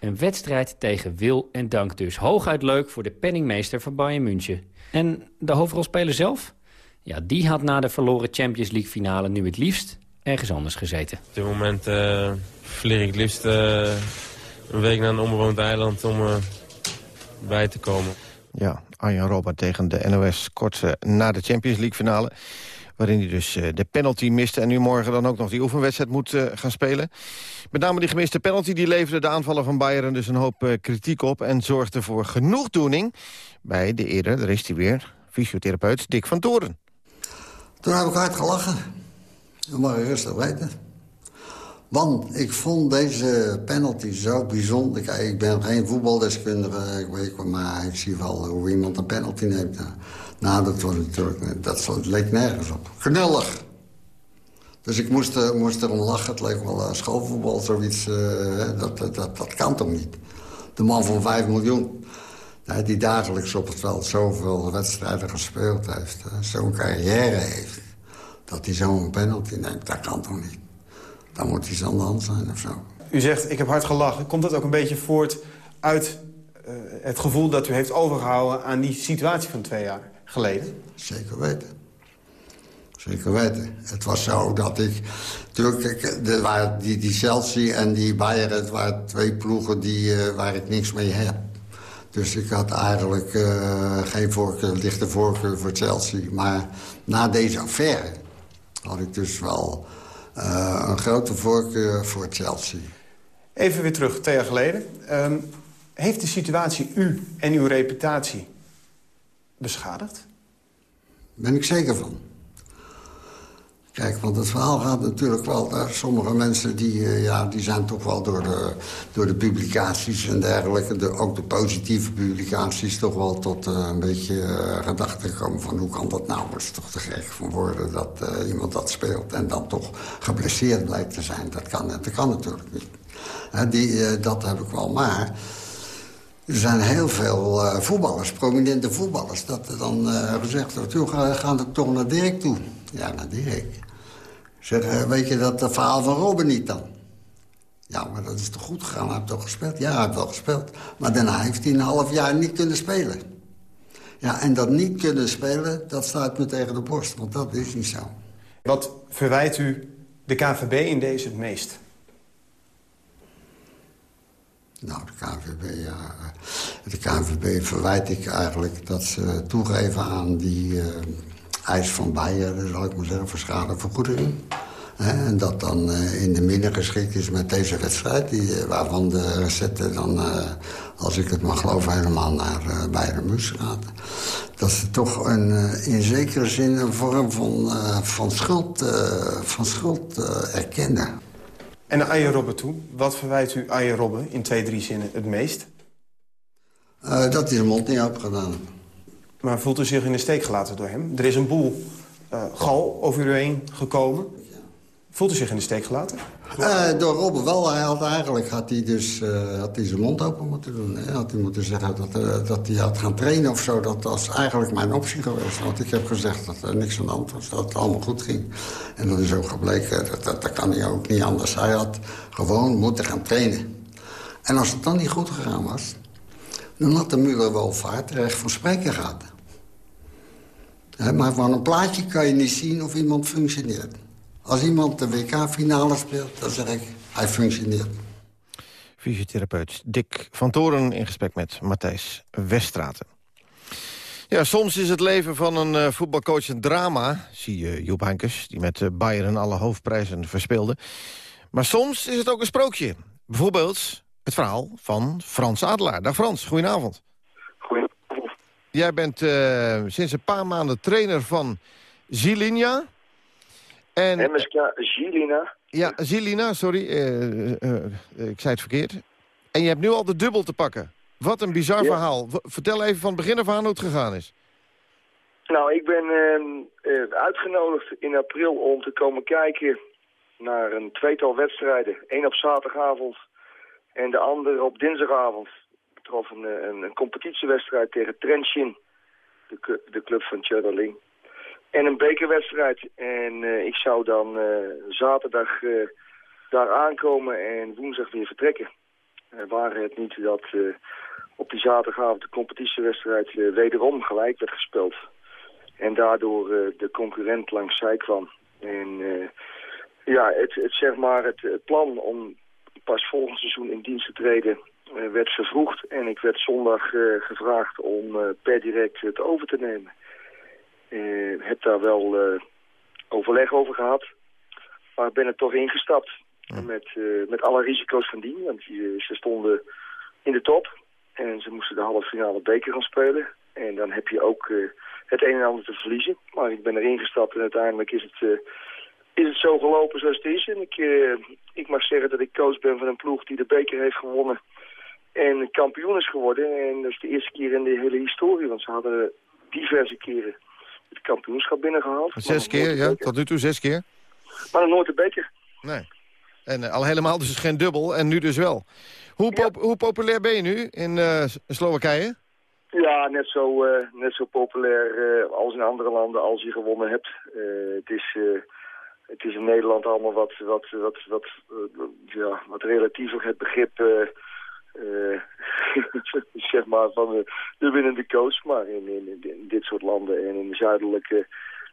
Een wedstrijd tegen wil en dank dus. Hooguit leuk voor de penningmeester van Bayern München. En de hoofdrolspeler zelf? Ja, die had na de verloren Champions League finale nu het liefst ergens anders gezeten. Op dit moment uh, vlieg ik het liefst uh, een week naar een onbewoond eiland om uh, bij te komen. Ja, Arjen Robert tegen de NOS kort na de Champions League finale. Waarin hij dus de penalty miste en nu morgen dan ook nog die oefenwedstrijd moet gaan spelen. Met name die gemiste penalty die leverde de aanvallen van Bayern dus een hoop kritiek op... en zorgde voor genoegdoening bij de eerder, daar is hij weer, fysiotherapeut Dick van Toren. Toen heb ik hard gelachen. Dat mag rustig weten. Want ik vond deze penalty zo bijzonder. Ik ben geen voetbaldeskundige, ik weet maar ik zie wel hoe iemand een penalty neemt. Nou, dat, was natuurlijk, dat leek nergens op. Knullig. Dus ik moest, uh, moest erom lachen. Het leek wel uh, schoolvoetbal, zoiets. Uh, dat, dat, dat, kan toch niet? De man van 5 miljoen. die dagelijks op het veld zoveel wedstrijden gespeeld heeft. zo'n carrière heeft. Dat hij zo'n penalty neemt, dat kan toch niet? Dan moet iets aan de hand zijn of zo. U zegt, ik heb hard gelachen. Komt dat ook een beetje voort uit het gevoel dat u heeft overgehouden... aan die situatie van twee jaar geleden? Zeker weten. Zeker weten. Het was zo dat ik... Natuurlijk, er waren die, die Chelsea en die Bayern... het waren twee ploegen die, uh, waar ik niks mee heb. Dus ik had eigenlijk uh, geen voorkeur, lichte voorkeur voor Chelsea. Maar na deze affaire had ik dus wel uh, een grote voorkeur voor Chelsea. Even weer terug, twee jaar geleden. Um, heeft de situatie u en uw reputatie beschadigd? Ben ik zeker van. Kijk, want het verhaal gaat natuurlijk wel... Sommige mensen die, uh, ja, die zijn toch wel door de, door de publicaties en dergelijke... De, ook de positieve publicaties toch wel tot uh, een beetje uh, gedachten gekomen... van hoe kan dat nou? Is toch te gek van worden dat iemand dat speelt... en dan toch geblesseerd blijkt te zijn. Dat kan, dat kan natuurlijk niet. die, dat heb ik wel, maar... Er zijn heel veel uh, voetballers, prominente voetballers... dat er dan uh, gezegd wordt, joh, ga, ga er toch naar Dirk toe. Ja, naar Dirk. Zeg, uh, weet je dat verhaal van Robben niet dan? Ja, maar dat is toch goed gegaan? Hij heeft toch gespeeld? Ja, hij heeft wel gespeeld. Maar daarna heeft hij een half jaar niet kunnen spelen. Ja, en dat niet kunnen spelen, dat staat me tegen de borst. Want dat is niet zo. Wat verwijt u de KVB in deze het meest? Nou, de KNVB, ja. De KNVB verwijt ik eigenlijk dat ze toegeven aan die uh, eis van Beijer, zal ik maar zeggen, voor schadevergoeding. En dat dan in de minder geschikt is met deze wedstrijd, die, waarvan de recette dan, als ik het mag geloven, helemaal naar uh, Bayern München gaat. Dat ze toch een, in zekere zin een vorm van, van schuld, van schuld erkennen. En naar Robben toe. Wat verwijt u Arjen Robben in twee, drie zinnen het meest? Uh, dat hij zijn mond niet open gedaan heeft. Maar voelt u zich in de steek gelaten door hem? Er is een boel uh, gal over u heen gekomen. Voelt u zich in de steek gelaten? Uh, door Robben wel. Hij had, eigenlijk had hij dus uh, had hij zijn mond open moeten doen. Hè? Had hij moeten zeggen dat, uh, dat hij had gaan trainen of zo. Dat was eigenlijk mijn optie geweest. Want ik heb gezegd dat er niks aan de hand was. Dat het allemaal goed ging. En dat is ook gebleken. Dat, dat, dat kan hij ook niet anders. Hij had gewoon moeten gaan trainen. En als het dan niet goed gegaan was... dan had de Muller wel vaart recht van spreken gehad. Hè, maar van een plaatje kan je niet zien of iemand functioneert. Als iemand de WK-finale speelt, dan zeg ik, hij functioneert. Fysiotherapeut Dick van Toren in gesprek met Matthijs Westraten. Ja, soms is het leven van een uh, voetbalcoach een drama. Zie je Joep Heynckes, die met uh, Bayern alle hoofdprijzen verspeelde. Maar soms is het ook een sprookje. Bijvoorbeeld het verhaal van Frans Adelaar. Dag Frans, goedenavond. Goedenavond. Jij bent uh, sinds een paar maanden trainer van Zilinja. En, MSK Gilina. Ja, Gilina, sorry. Uh, uh, ik zei het verkeerd. En je hebt nu al de dubbel te pakken. Wat een bizar ja. verhaal. Vertel even van het begin af aan hoe het gegaan is. Nou, ik ben uh, uitgenodigd in april om te komen kijken naar een tweetal wedstrijden. Eén op zaterdagavond en de andere op dinsdagavond. Het betrof een, een, een competitiewedstrijd tegen Trentin, de, de club van Tjöderling. En een bekerwedstrijd. En uh, ik zou dan uh, zaterdag uh, daar aankomen en woensdag weer vertrekken. waren het niet dat op die zaterdagavond de competitiewedstrijd wederom gelijk werd gespeeld. En daardoor de concurrent langs zij kwam. En ja, het, het, zeg maar het, het, plan om pas volgend seizoen in dienst te treden werd vervroegd. En ik werd zondag gevraagd om per direct het over te nemen. Uh, heb daar wel uh, overleg over gehad. Maar ben er toch ingestapt. Ja. Met, uh, met alle risico's van dien. Want ze stonden in de top. En ze moesten de halve finale beker gaan spelen. En dan heb je ook het een en ander te verliezen. Maar ik ben erin gestapt en uiteindelijk is het, is het zo gelopen zoals het is. En ik, ik mag zeggen dat ik coach ben van een ploeg die de beker heeft gewonnen. En kampioen is geworden. En dat is de eerste keer in de hele historie. Want ze hadden diverse keren het kampioenschap binnengehaald. Zes keer, ja? Tot nu toe zes keer? Maar nog nooit de beker. Nee. En uh, al helemaal dus geen dubbel en nu dus wel. Hoe, pop ja. hoe populair ben je nu in uh, Slowakije? Ja, net zo, uh, net zo populair als in andere landen als je gewonnen hebt. het, is, het is in Nederland allemaal wat, wat, wat, wat, ja, wat relatiever het begrip... Uh, zeg maar van de, de winnende. Maar in, in, dit soort landen en in de zuidelijke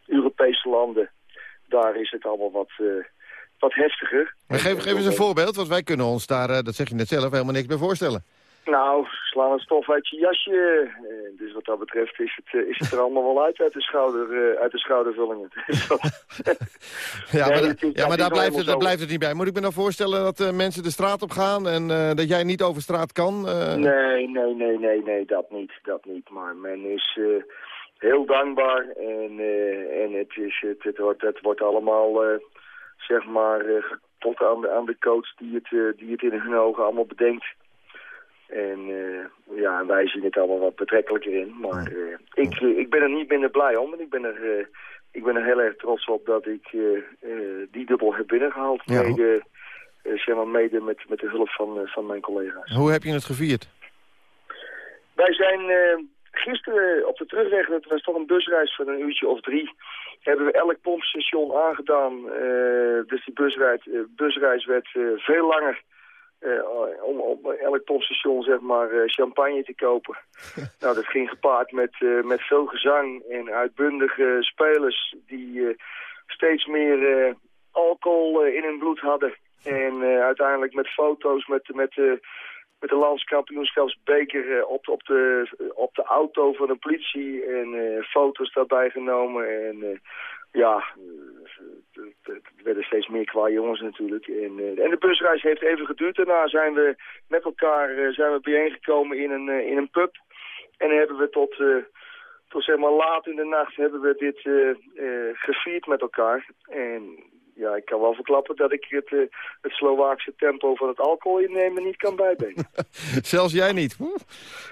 Europese landen daar is het allemaal wat, wat heftiger. Maar geef, geef eens een voorbeeld, want wij kunnen ons daar, dat zeg je net zelf, helemaal niks bij voorstellen. Nou, slaan het stof uit je jasje. Uh, dus wat dat betreft is het, uh, is het er allemaal wel uit uit de, schouder, uh, uit de schoudervullingen. ja, maar, ja, maar daar, blijft het, daar blijft het niet bij. Moet ik me dan voorstellen dat mensen de straat op gaan en dat jij niet over straat kan? Nee, nee, nee, nee, nee, dat niet. Dat niet. Maar men is heel dankbaar en, en het, is, het, het, wordt, het wordt allemaal, zeg maar, tot aan de, aan de coach die het, die het in hun ogen allemaal bedenkt. En uh, ja, wij zien het allemaal wat betrekkelijker in. Maar uh, ik, ik ben er niet minder blij om. En ik ben er, ik ben er heel erg trots op dat ik die dubbel heb binnengehaald. Ja. Mede, zeg maar mede met, met de hulp van, van mijn collega's. Hoe heb je het gevierd? Wij zijn gisteren op de terugweg, het was toch een busreis van een uurtje of drie... hebben we elk pompstation aangedaan. dus die busreis, busreis werd veel langer uh, om op elk topstation zeg maar uh, champagne te kopen. nou, dat ging gepaard met, uh, met veel gezang en uitbundige spelers die steeds meer alcohol in hun bloed hadden. En uiteindelijk met foto's met, met, met de landskampioenschapsbeker op, op, de, op de auto van de politie en foto's daarbij genomen. En ja, er werden steeds meer qua jongens natuurlijk. En, uh, en de busreis heeft even geduurd. Daarna zijn we met elkaar uh, zijn we bijeengekomen in een, uh, in een pub. En hebben we tot, tot zeg maar laat in de nacht hebben we dit gevierd met elkaar. En ja, ik kan wel verklappen dat ik het, het Slovaakse tempo van het alcohol innemen niet kan bijbenen. Zelfs jij niet?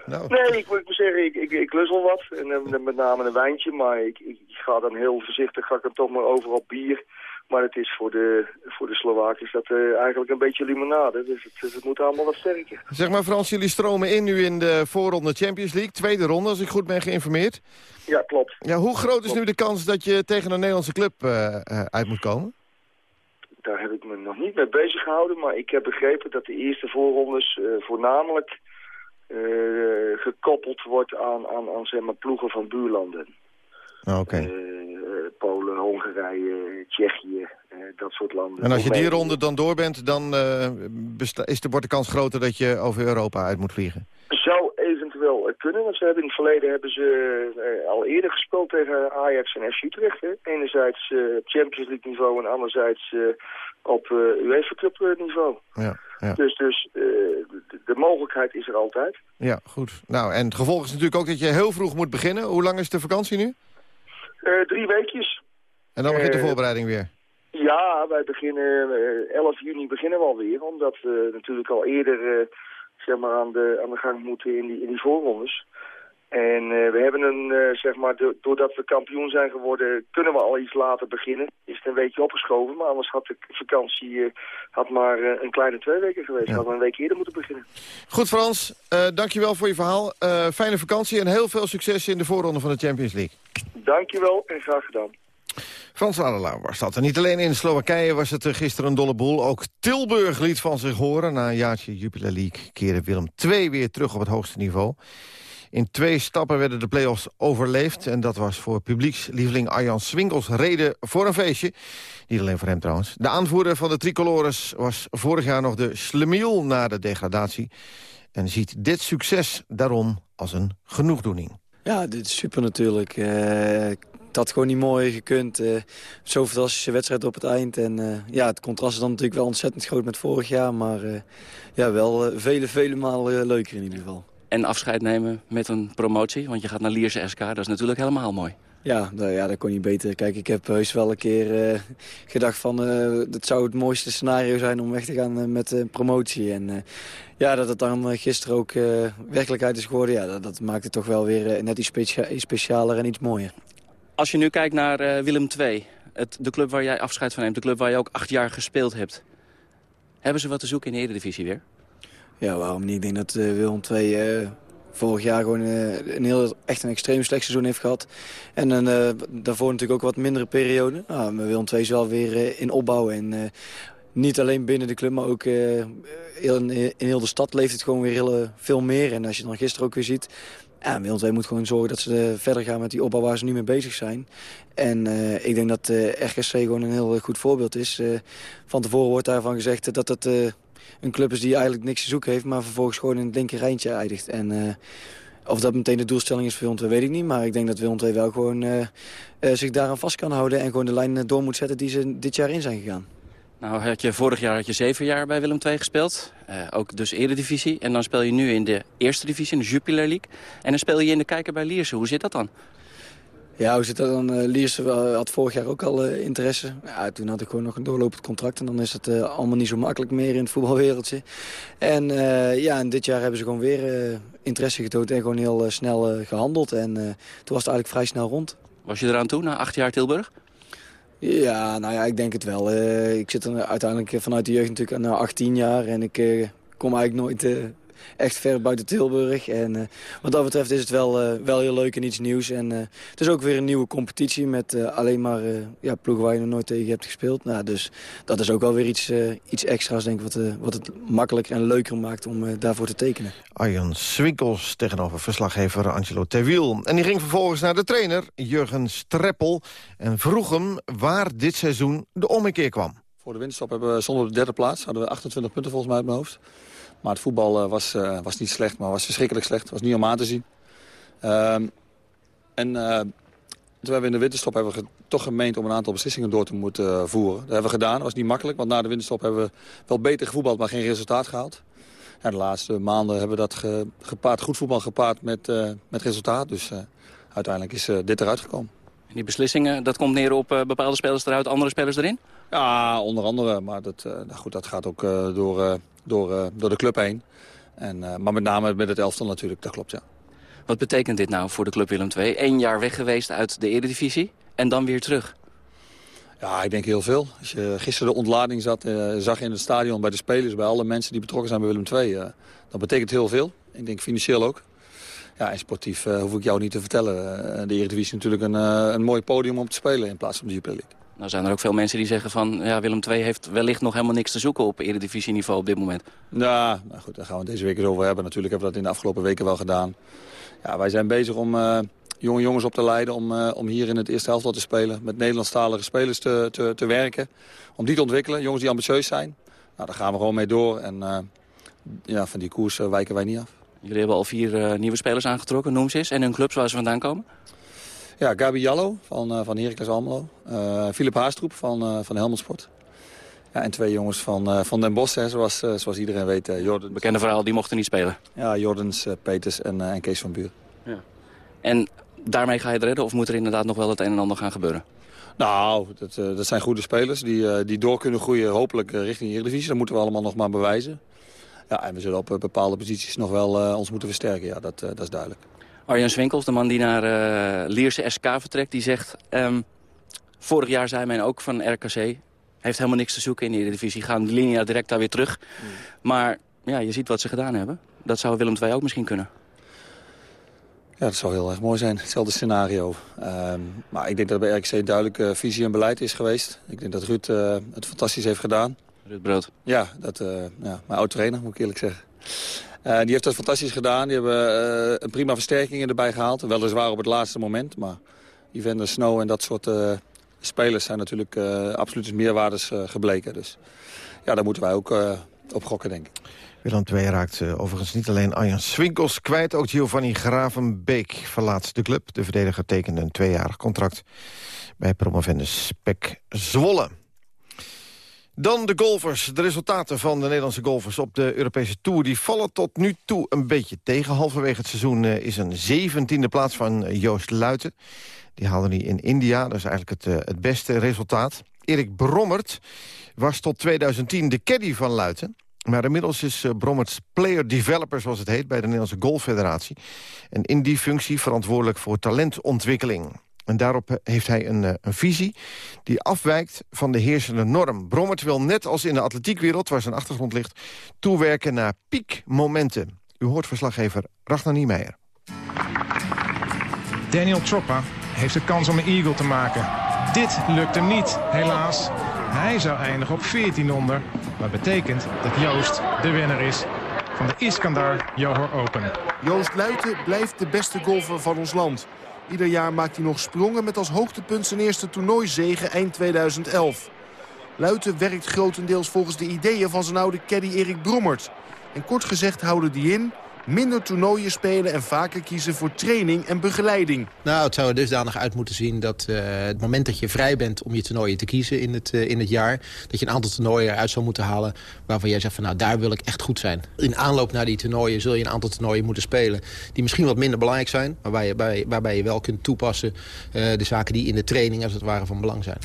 Nou. Nee, ik, moet zeggen, ik, ik, ik lus wat. En met name een wijntje, maar ik, ik ga dan heel voorzichtig, ga ik hem toch maar over op bier. Maar het is voor de, voor de Slowaken is dat uh, eigenlijk een beetje limonade. Dus het, het, moet allemaal wat sterker. Zeg maar Frans, jullie stromen in nu in de voorronde Champions League. Tweede ronde, als ik goed ben geïnformeerd. Ja, klopt. Ja, hoe groot is nu de kans dat je tegen een Nederlandse club uh, uit moet komen? Daar heb ik me nog niet mee bezig gehouden. Maar ik heb begrepen dat de eerste voorrondes uh, voornamelijk gekoppeld wordt aan, aan, aan zeg maar, ploegen van buurlanden. Ah, oké. Okay. Polen, Hongarije, Tsjechië, dat soort landen. En als je die ronde dan door bent, dan is de, wordt de kans groter dat je over Europa uit moet vliegen? Zou eventueel kunnen, want ze hebben in het verleden hebben ze uh, al eerder gespeeld tegen Ajax en FC Utrecht. Hè? Enerzijds uh, Champions League niveau en anderzijds op UEFA Cup niveau. Ja, ja. Dus, dus de, de, mogelijkheid is er altijd. Ja, goed. Nou, en het gevolg is natuurlijk ook dat je heel vroeg moet beginnen. Hoe lang is de vakantie nu? drie weekjes. En dan begint de voorbereiding weer? Ja, wij beginnen, 11 juni beginnen we alweer, omdat we natuurlijk al eerder zeg maar aan, de, aan de gang moeten in die, in die voorrondes. En uh, we hebben een, uh, zeg maar, doordat we kampioen zijn geworden, kunnen we al iets later beginnen. Is het een weekje opgeschoven, maar anders had de vakantie uh, had maar een kleine twee weken geweest. Ja. Hadden we een week eerder moeten beginnen. Goed Frans, dankjewel voor je verhaal. fijne vakantie en heel veel succes in de voorronde van de Champions League. Dankjewel en graag gedaan. Frans Adelaar was dat. En niet alleen in Slowakije was het gisteren een dolle boel. Ook Tilburg liet van zich horen. Na een jaartje Jupiler League keerde Willem II weer terug op het hoogste niveau. In twee stappen werden de play-offs overleefd. En dat was voor publiekslieveling Arjan Swingels reden voor een feestje. Niet alleen voor hem trouwens. De aanvoerder van de tricolores was vorig jaar nog de slemiel na de degradatie. En ziet dit succes daarom als een genoegdoening. Ja, dit is super natuurlijk. Uh, het had gewoon niet mooi gekund. Uh, Zo'n fantastische wedstrijd op het eind. En uh, ja, het contrast is dan natuurlijk wel ontzettend groot met vorig jaar. Maar uh, ja, wel vele, vele malen leuker in ieder geval. En afscheid nemen met een promotie, want je gaat naar Lierse SK. Dat is natuurlijk helemaal mooi. Ja, nou, ja, dat kon niet beter. Kijk, ik heb heus wel een keer uh, gedacht van... Uh, het zou het mooiste scenario zijn om weg te gaan uh, met een promotie. En ja, dat het dan gisteren ook werkelijkheid is geworden... Ja, dat, dat maakt het toch wel weer net iets, specia iets specialer en iets mooier. Als je nu kijkt naar Willem II, het, de club waar jij afscheid van neemt... de club waar je ook acht jaar gespeeld hebt... hebben ze wat te zoeken in de Eredivisie weer? Ja, waarom niet? Ik denk dat Willem II vorig jaar gewoon een heel, echt een extreem slecht seizoen heeft gehad. En daarvoor natuurlijk ook wat mindere periode. Nou, we willen twee wel weer in opbouwen. En niet alleen binnen de club, maar ook in, in, heel de stad leeft het gewoon weer veel meer. En als je dan gisteren ook weer ziet... Ja, Willem moet gewoon zorgen dat ze verder gaan met die opbouw waar ze nu mee bezig zijn. En ik denk dat RKC gewoon een heel goed voorbeeld is. van tevoren wordt daarvan gezegd dat het een club is die eigenlijk niks te zoeken heeft... maar vervolgens gewoon in het linker rijntje eindigt. En of dat meteen de doelstelling is voor Willem II, weet ik niet. Maar ik denk dat Willem II wel gewoon uh, uh, zich daaraan vast kan houden... en gewoon de lijn door moet zetten die ze dit jaar in zijn gegaan. Nou, had je, vorig jaar had je zeven jaar bij Willem II gespeeld. Uh, ook dus eredivisie. En dan speel je nu in de eerste divisie, in de Jupiler League. En dan speel je in de kijker bij Lierse. Hoe zit dat dan? Ja, hoe zit dat dan? Uh, Lierse had vorig jaar ook al uh, interesse. Ja, toen had ik gewoon nog een doorlopend contract. En dan is het uh, allemaal niet zo makkelijk meer in het voetbalwereldje. En ja, en dit jaar hebben ze gewoon weer interesse getoond. En gewoon heel snel gehandeld. En toen was het eigenlijk vrij snel rond. Was je eraan toe, na acht jaar Tilburg? Ja, nou ja, ik denk het wel. ik zit er uiteindelijk vanuit de jeugd natuurlijk na 18 jaar. En ik kom eigenlijk nooit echt ver buiten Tilburg. En uh, wat dat betreft is het wel, uh, wel heel leuk en iets nieuws. En uh, het is ook weer een nieuwe competitie met alleen maar ja, ploegen waar je nog nooit tegen hebt gespeeld. Nou, dus dat is ook wel weer iets, iets extra's, denk ik, wat, wat het makkelijker en leuker maakt om daarvoor te tekenen. Arjan Swinkels tegenover verslaggever Angelo Terwiel. En die ging vervolgens naar de trainer, Jurgen Streppel... en vroeg hem waar dit seizoen de ommekeer kwam. Voor de winststop hebben we zonder de derde plaats. Hadden we 28 punten volgens mij uit mijn hoofd. Maar het voetbal uh, was, uh, was niet slecht, maar was verschrikkelijk slecht. Het was niet om aan te zien. Ehm, en uh, toen hebben we in de winterstop hebben we toch gemeend om een aantal beslissingen door te moeten voeren. Dat hebben we gedaan. Dat was niet makkelijk, want na de winterstop hebben we wel beter gevoetbald, maar geen resultaat gehaald. Ja, de laatste maanden hebben we dat ge, gepaard, goed voetbal gepaard met, met resultaat. Dus uiteindelijk is dit eruit gekomen. En die beslissingen, dat komt neer op bepaalde spelers eruit, andere spelers erin? Ja, onder andere. Maar dat, nou goed, dat gaat ook door door, uh, door de club heen. En, uh, maar met name met het elftal natuurlijk, dat klopt, ja. Wat betekent dit nou voor de club Willem II? Eén jaar weg geweest uit de Eredivisie en dan weer terug. Ja, ik denk heel veel. Als je gisteren de ontlading zat, uh, zag in het stadion bij de spelers... bij alle mensen die betrokken zijn bij Willem II... Uh, dat betekent heel veel. Ik denk financieel ook. Ja, en sportief uh, hoef ik jou niet te vertellen. de Eredivisie is natuurlijk een, een mooi podium om te spelen in plaats van de Jupiler League. Nou zijn er ook veel mensen die zeggen van... ja, Willem II heeft wellicht nog helemaal niks te zoeken op eredivisieniveau op dit moment. Ja, nou goed, daar gaan we deze week eens over hebben. Natuurlijk hebben we dat in de afgelopen weken wel gedaan. Ja, wij zijn bezig om uh, jonge jongens op te leiden... Om, uh, om hier in het eerste helft te spelen. Met Nederlandstalige spelers te, te, te, werken. Om die te ontwikkelen. Jongens die ambitieus zijn. Nou, daar gaan we gewoon mee door. En uh, ja, van die koers wijken wij niet af. Jullie hebben al vier nieuwe spelers aangetrokken, noem ze eens. En hun clubs waar ze vandaan komen? Ja, Gabi Jallo van, uh, van Heracles Almelo. Uh, Philip Haastroep van, uh, van Helmond Sport. Ja, en twee jongens van, van Den Bosch, hè, zoals, zoals iedereen weet. Jordan. Bekende verhaal, die mochten niet spelen. Ja, Jordens, Peters en, en Kees van Buur. Ja. En daarmee ga je het redden of moet er inderdaad nog wel het een en ander gaan gebeuren? Nou, dat, dat zijn goede spelers die, die door kunnen groeien hopelijk richting de Eredivisie. Dat moeten we allemaal nog maar bewijzen. Ja, en we zullen op bepaalde posities nog wel ons moeten versterken. Ja, dat, dat is duidelijk. Arjan Swinkels, de man die naar uh, Lierse SK vertrekt, die zegt... Um, vorig jaar zei men ook van RKC... heeft helemaal niks te zoeken in de Eredivisie. Gaan de linea direct daar weer terug. Mm. Maar ja, je ziet wat ze gedaan hebben. Dat zou Willem II ook misschien kunnen. Ja, dat zou heel erg mooi zijn. Hetzelfde scenario. Um, maar ik denk dat bij RKC duidelijk uh, visie en beleid is geweest. Ik denk dat Ruud uh, het fantastisch heeft gedaan. Ruud Brood? Ja, dat, uh, ja mijn oud-trainer, moet ik eerlijk zeggen. Uh, die heeft dat fantastisch gedaan. Die hebben uh, een prima versterking erbij gehaald. Weliswaar op het laatste moment. Maar Evander Snow en dat soort uh, spelers zijn natuurlijk absoluut meerwaardes gebleken. Dus ja, daar moeten wij ook op gokken, denk ik. Willem II raakt overigens niet alleen Arjan Swinkels kwijt. Ook Giovanni Gravenbeek verlaat de club. De verdediger tekende een tweejarig contract bij promovendus Pek Zwolle. Dan de golfers. De resultaten van de Nederlandse golfers op de Europese Tour... die vallen tot nu toe een beetje tegen. Halverwege het seizoen eh, is een zeventiende plaats van eh, Joost Luiten. Die haalde hij in India, dat is eigenlijk het, eh, het beste resultaat. Erik Brommert was tot 2010 de caddy van Luiten. Maar inmiddels is Brommerts player developer, zoals het heet... bij de Nederlandse Golffederatie. En in die functie verantwoordelijk voor talentontwikkeling. En daarop heeft hij een, eh, een, visie die afwijkt van de heersende norm. Brommert wil net als in de atletiekwereld, waar zijn achtergrond ligt... toewerken naar piekmomenten. U hoort verslaggever Ragnar Niemeyer. Daniel Choppa heeft de kans om een eagle te maken. Dit lukt hem niet, helaas. Hij zou eindigen op 14 onder. Wat betekent dat Joost de winnaar is van de Iskandar Johor Open. Joost Luiten blijft de beste golfer van ons land. Ieder jaar maakt hij nog sprongen met als hoogtepunt zijn eerste toernooizege eind 2011. Luiten werkt grotendeels volgens de ideeën van zijn oude caddy Erik Brommert. En kort gezegd houden die in minder toernooien spelen en vaker kiezen voor training en begeleiding. Nou, het zou er dusdanig uit moeten zien dat uh, het moment dat je vrij bent om je toernooien te kiezen in het, uh, in het jaar, dat je een aantal toernooien eruit zou moeten halen waarvan jij zegt van nou daar wil ik echt goed zijn. In aanloop naar die toernooien zul je een aantal toernooien moeten spelen die misschien wat minder belangrijk zijn, waarbij je, bij, waarbij je wel kunt toepassen uh, de zaken die in de training als het ware van belang zijn.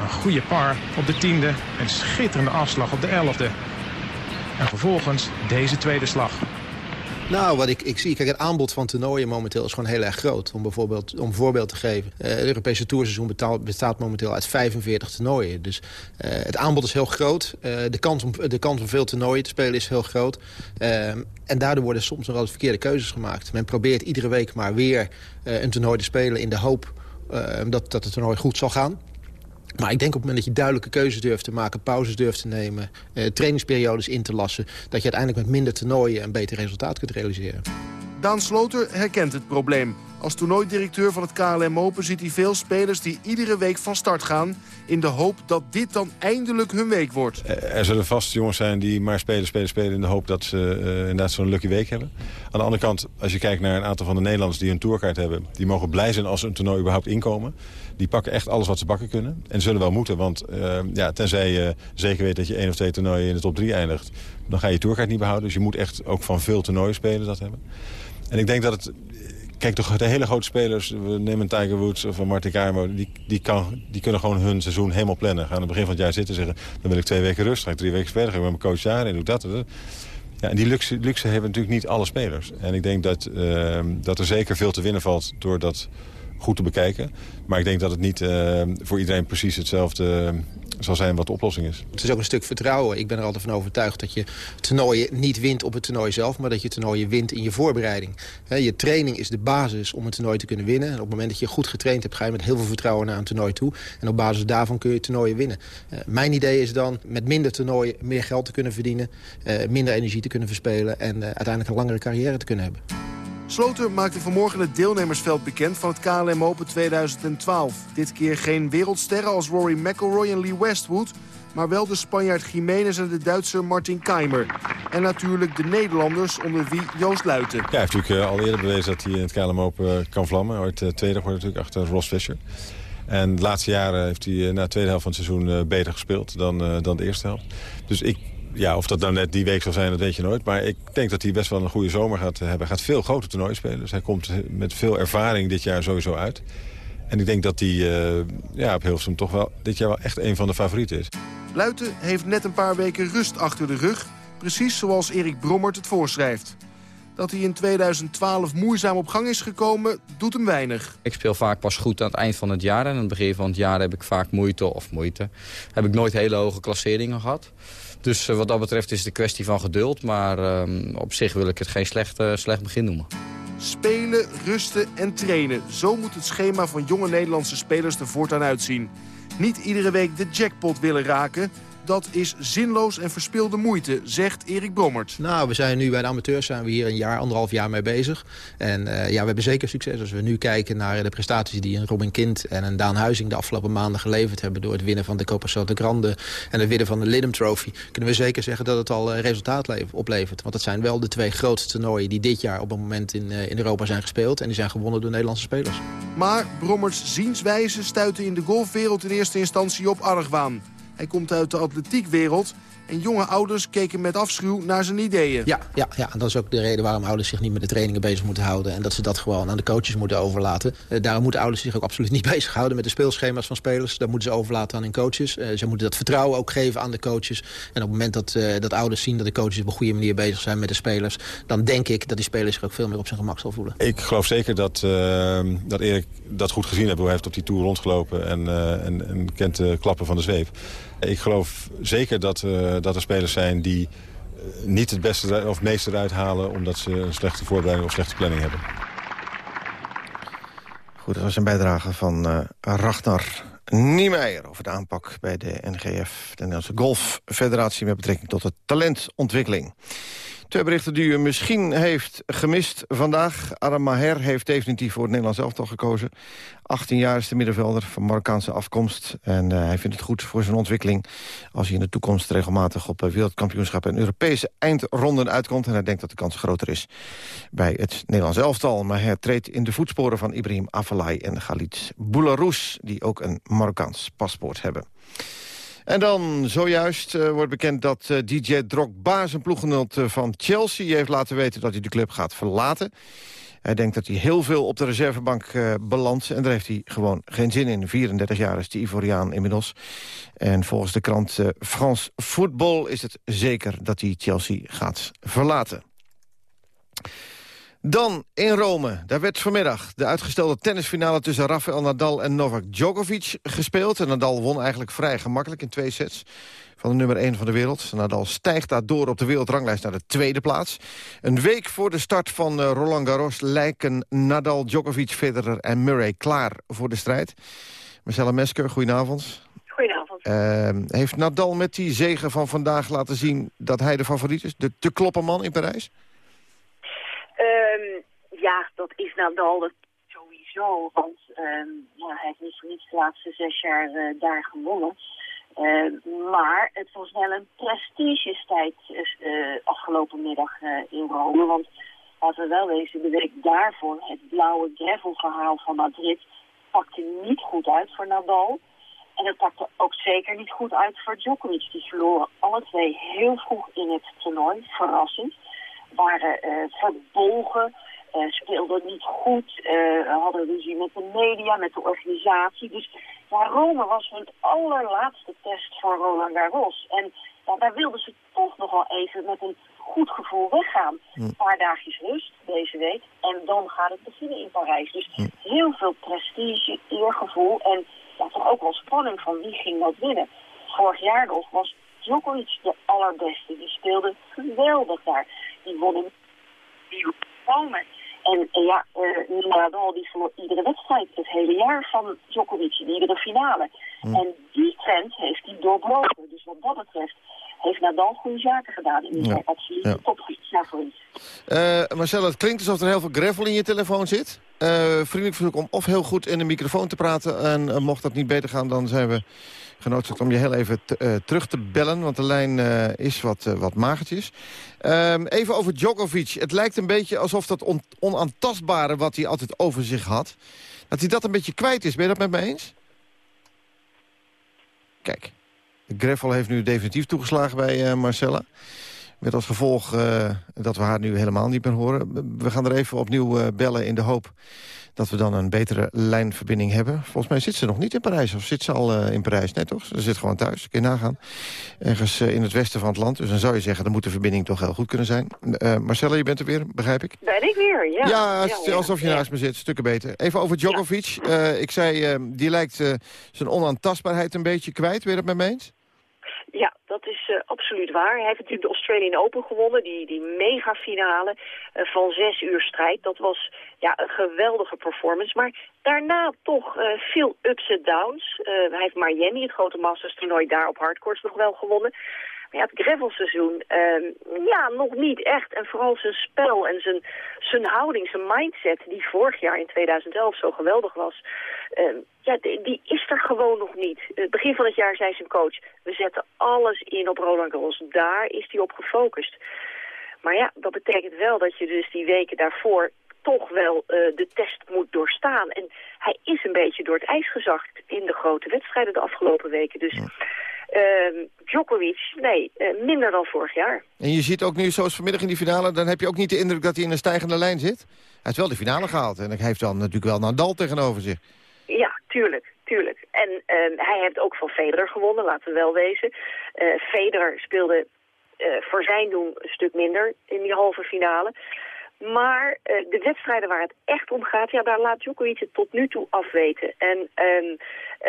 Een goede par op de tiende, een schitterende afslag op de elfde. En vervolgens deze tweede slag. Nou, wat ik, ik zie, kijk, het aanbod van toernooien momenteel is gewoon heel erg groot. Om bijvoorbeeld, om een voorbeeld te geven. Uh, het Europese Tourseizoen betaalt, bestaat momenteel uit 45 toernooien. Dus uh, het aanbod is heel groot. Uh, de, kans om, de kans om veel toernooien te spelen is heel groot. en daardoor worden soms nog wel verkeerde keuzes gemaakt. Men probeert iedere week maar weer een toernooi te spelen in de hoop dat, dat het toernooi goed zal gaan. Maar ik denk op het moment dat je duidelijke keuzes durft te maken... pauzes durft te nemen, eh, trainingsperiodes in te lassen... dat je uiteindelijk met minder toernooien een beter resultaat kunt realiseren. Daan Sloter herkent het probleem. Als toernooidirecteur van het KLM Open ziet hij veel spelers die iedere week van start gaan... in de hoop dat dit dan eindelijk hun week wordt. Er zullen vast jongens zijn die maar spelen, spelen, spelen... in de hoop dat ze uh, inderdaad zo'n lucky week hebben. Aan de andere kant, als je kijkt naar een aantal van de Nederlanders... die een tourkaart hebben, die mogen blij zijn als ze een toernooi überhaupt inkomen. Die pakken echt alles wat ze bakken kunnen. En zullen wel moeten, want uh, ja, tenzij je zeker weet... dat je één of twee toernooien in de top drie eindigt... dan ga je je tourkaart niet behouden. Dus je moet echt ook van veel toernooien spelen dat hebben. En ik denk dat het... Kijk, toch de hele grote spelers, we nemen Tiger Woods of Martin Keimer... Die, die, die kunnen gewoon hun seizoen helemaal plannen. Gaan aan het begin van het jaar zitten en zeggen... dan wil ik twee weken rust, ga ik drie weken spelen, ga ik met mijn coach daar en doe dat. dat. Ja, en die luxe, luxe hebben natuurlijk niet alle spelers. En ik denk dat, uh, dat er zeker veel te winnen valt door dat goed te bekijken. Maar ik denk dat het niet uh, voor iedereen precies hetzelfde zal zijn wat de oplossing is. Het is ook een stuk vertrouwen. Ik ben er altijd van overtuigd dat je toernooien niet wint op het toernooi zelf... maar dat je toernooien wint in je voorbereiding. je training is de basis om een toernooi te kunnen winnen. En op het moment dat je goed getraind hebt... ga je met heel veel vertrouwen naar een toernooi toe. En op basis daarvan kun je toernooien winnen. Uh, mijn idee is dan met minder toernooien meer geld te kunnen verdienen... Minder energie te kunnen verspelen... en uiteindelijk een langere carrière te kunnen hebben. Sloter maakte vanmorgen het deelnemersveld bekend van het KLM Open 2012. Dit keer geen wereldsterren als Rory McIlroy en Lee Westwood... maar wel de Spanjaard Jiménez en de Duitser Martin Keimer. En natuurlijk de Nederlanders, onder wie Joost Luiten. Hij heeft natuurlijk al eerder bewezen dat hij in het KLM Open kan vlammen. Ooit tweede geworden natuurlijk achter Ross Fischer. En de laatste jaren heeft hij na de tweede helft van het seizoen beter gespeeld dan, dan de eerste helft. Dus ik ja, of dat nou net die week zal zijn, dat weet je nooit. Maar ik denk dat hij best wel een goede zomer gaat hebben. Hij gaat veel grote toernooien spelen. Dus hij komt met veel ervaring dit jaar sowieso uit. En ik denk dat hij uh, ja, op Hilversum toch wel dit jaar wel echt een van de favorieten is. Luiten heeft net een paar weken rust achter de rug. Precies zoals Erik Brommert het voorschrijft. Dat hij in 2012 moeizaam op gang is gekomen, doet hem weinig. Ik speel vaak pas goed aan het eind van het jaar. En aan het begin van het jaar heb ik vaak moeite, of moeite... heb ik nooit hele hoge klasseringen gehad. Dus wat dat betreft is het een kwestie van geduld. Maar uh, op zich wil ik het geen slecht, slecht begin noemen. Spelen, rusten en trainen. Zo moet het schema van jonge Nederlandse spelers er voortaan uitzien. Niet iedere week de jackpot willen raken dat is zinloos en verspilde moeite, zegt Erik Brommert. Nou, we zijn nu bij de amateurs zijn we hier een jaar, anderhalf jaar mee bezig. En uh, ja, we hebben zeker succes. Als we nu kijken naar de prestaties die een Robin Kind en een Daan Huizing de afgelopen maanden geleverd hebben... door het winnen van de Copa Sota Grande en het winnen van de Lidem Trophy... kunnen we zeker zeggen dat het al uh, resultaat oplevert. Want dat zijn wel de twee grootste toernooien die dit jaar op het moment in, uh, in Europa zijn gespeeld. En die zijn gewonnen door Nederlandse spelers. Maar Brommerts zienswijze stuitte in de golfwereld in eerste instantie op argwaan. Hij komt uit de atletiekwereld en jonge ouders keken met afschuw naar zijn ideeën. Ja, ja, ja, en dat is ook de reden waarom ouders zich niet met de trainingen bezig moeten houden. En dat ze dat gewoon aan de coaches moeten overlaten. Uh, daarom moeten ouders zich ook absoluut niet bezighouden met de speelschema's van spelers. Dat moeten ze overlaten aan hun coaches. Uh, ze moeten dat vertrouwen ook geven aan de coaches. En op het moment dat, uh, dat ouders zien dat de coaches op een goede manier bezig zijn met de spelers... dan denk ik dat die spelers zich ook veel meer op zijn gemak zal voelen. Ik geloof zeker dat, dat Erik dat goed gezien heeft. Hij heeft op die tour rondgelopen en, en, en kent de klappen van de zweep. Ik geloof zeker dat, uh, dat er spelers zijn die niet het beste of meeste eruit halen... omdat ze een slechte voorbereiding of slechte planning hebben. Goed, dat was een bijdrage van uh, Ragnar Niemeyer... over de aanpak bij de NGF, de Nederlandse Golffederatie... met betrekking tot de talentontwikkeling. Twee berichten die u misschien heeft gemist vandaag. Adam Maher heeft definitief voor het Nederlands elftal gekozen. 18 jaar is de middenvelder van Marokkaanse afkomst. En uh, hij vindt het goed voor zijn ontwikkeling... als hij in de toekomst regelmatig op uh, wereldkampioenschappen... en Europese eindronden uitkomt. En hij denkt dat de kans groter is bij het Nederlands elftal. Hij treedt in de voetsporen van Ibrahim Afellay en Khalid Boularous... die ook een Marokkaans paspoort hebben. En dan zojuist uh, wordt bekend dat uh, DJ Drogba zijn ploeggenoot uh, van Chelsea heeft laten weten dat hij de club gaat verlaten. Hij denkt dat hij heel veel op de reservebank belandt en daar heeft hij gewoon geen zin in. 34 jaar is de Ivoriaan inmiddels. En volgens de krant France Football is het zeker dat hij Chelsea gaat verlaten. Dan in Rome. Daar werd vanmiddag de uitgestelde tennisfinale tussen Rafael Nadal en Novak Djokovic gespeeld. En Nadal won eigenlijk vrij gemakkelijk in twee sets van de nummer 1 van de wereld. Nadal stijgt daardoor op de wereldranglijst naar de tweede plaats. Een week voor de start van eh, Roland Garros lijken Nadal, Djokovic, Federer en Murray klaar voor de strijd. Marcella Mesker, goedenavond. Goedenavond. Uh, heeft Nadal met die zegen van vandaag laten zien dat hij de favoriet is? De te kloppen man in Parijs? Ja, dat is Nadal dat sowieso. Want ja, hij heeft niet de laatste zes jaar uh, daar gewonnen. Uh, maar het was wel een prestigestijd uh, afgelopen middag in Rome. Want laten we wel wezen, de week daarvoor het blauwe gravel-verhaal van Madrid pakte niet goed uit voor Nadal. En het pakte ook zeker niet goed uit voor Djokovic. Die verloren alle twee heel vroeg in het toernooi, verrassend waren verbolgen, uh, speelden niet goed, uh, hadden ruzie met de media, met de organisatie. Dus ja, Rome was hun allerlaatste test voor Roland Garros. En ja, daar wilden ze toch nog wel even met een goed gevoel weggaan. Hm. Een paar dagjes rust deze week en dan gaat het beginnen in Parijs. Dus hm. heel veel prestige, eergevoel en ja, toch ook wel spanning van wie ging dat winnen. Vorig jaar nog was Djokovic de allerbeste. Die speelde geweldig daar die wonnen die komen. En ja, uh, Nadal die verloor iedere wedstrijd het hele jaar van Djokovic in iedere finale. Mm. En die trend heeft hij doorbroken. Dus wat dat betreft heeft Nadal goede zaken gedaan. in ja. absoluut ja. topfavoriet. Uh, Marcella, het klinkt alsof er heel veel gravel in je telefoon zit. Uh, vriendelijk verzoek om of heel goed in de microfoon te praten... en uh, mocht dat niet beter gaan, dan zijn we genoodzaakt om je heel even uh, terug te bellen... want de lijn is wat, wat magertjes. Ehm, even over Djokovic. Het lijkt een beetje alsof dat on onaantastbare wat hij altijd over zich had... dat hij dat een beetje kwijt is. Ben je dat met me eens? Kijk, Greffel heeft nu definitief toegeslagen bij Marcella. Met als gevolg dat we haar nu helemaal niet meer horen. We gaan er even opnieuw bellen in de hoop dat we dan een betere lijnverbinding hebben. Volgens mij zit ze nog niet in Parijs. Of zit ze al uh, in Parijs? net toch? Ze zit gewoon thuis. Kun je nagaan. Ergens in het westen van het land. Dus dan zou je zeggen, dan moet de verbinding toch heel goed kunnen zijn. Marcella, je bent er weer, begrijp ik? Ben ik weer, ja. Ja, ja alsof je ja. naast me zit. Stukken beter. Even over Djokovic. ik zei, die lijkt zijn onaantastbaarheid een beetje kwijt. Ben je dat met me eens? Uh, absoluut waar. Hij heeft natuurlijk de Australian Open gewonnen, die, die megafinale uh, van zes uur strijd. Dat was ja, een geweldige performance, maar daarna toch uh, veel ups en downs. hij heeft Miami, het grote Masters toernooi, daar op hardcourts nog wel gewonnen. Maar ja, het gravelseizoen, ja, nog niet echt. En vooral zijn spel en zijn, zijn houding, zijn mindset, die vorig jaar in 2011 zo geweldig was ja, die is er gewoon nog niet. Het begin van het jaar zei zijn coach, we zetten alles in op Roland Garros. Daar is hij op gefocust. Maar ja, dat betekent wel dat je dus die weken daarvoor toch wel uh, de test moet doorstaan. En hij is een beetje door het ijs gezakt in de grote wedstrijden de afgelopen weken. Dus Djokovic, nee, uh, minder dan vorig jaar. En je ziet ook nu, zoals vanmiddag in die finale... dan heb je ook niet de indruk dat hij in een stijgende lijn zit? Hij heeft wel de finale gehaald en hij heeft dan natuurlijk wel Nadal tegenover zich. Ja, tuurlijk, tuurlijk. En uh, hij heeft ook van Federer gewonnen, laten we wel wezen. Uh, Federer speelde uh, voor zijn doen een stuk minder in die halve finale. Maar de wedstrijden waar het echt om gaat, ja, daar laat Djokovic het tot nu toe afweten. En um,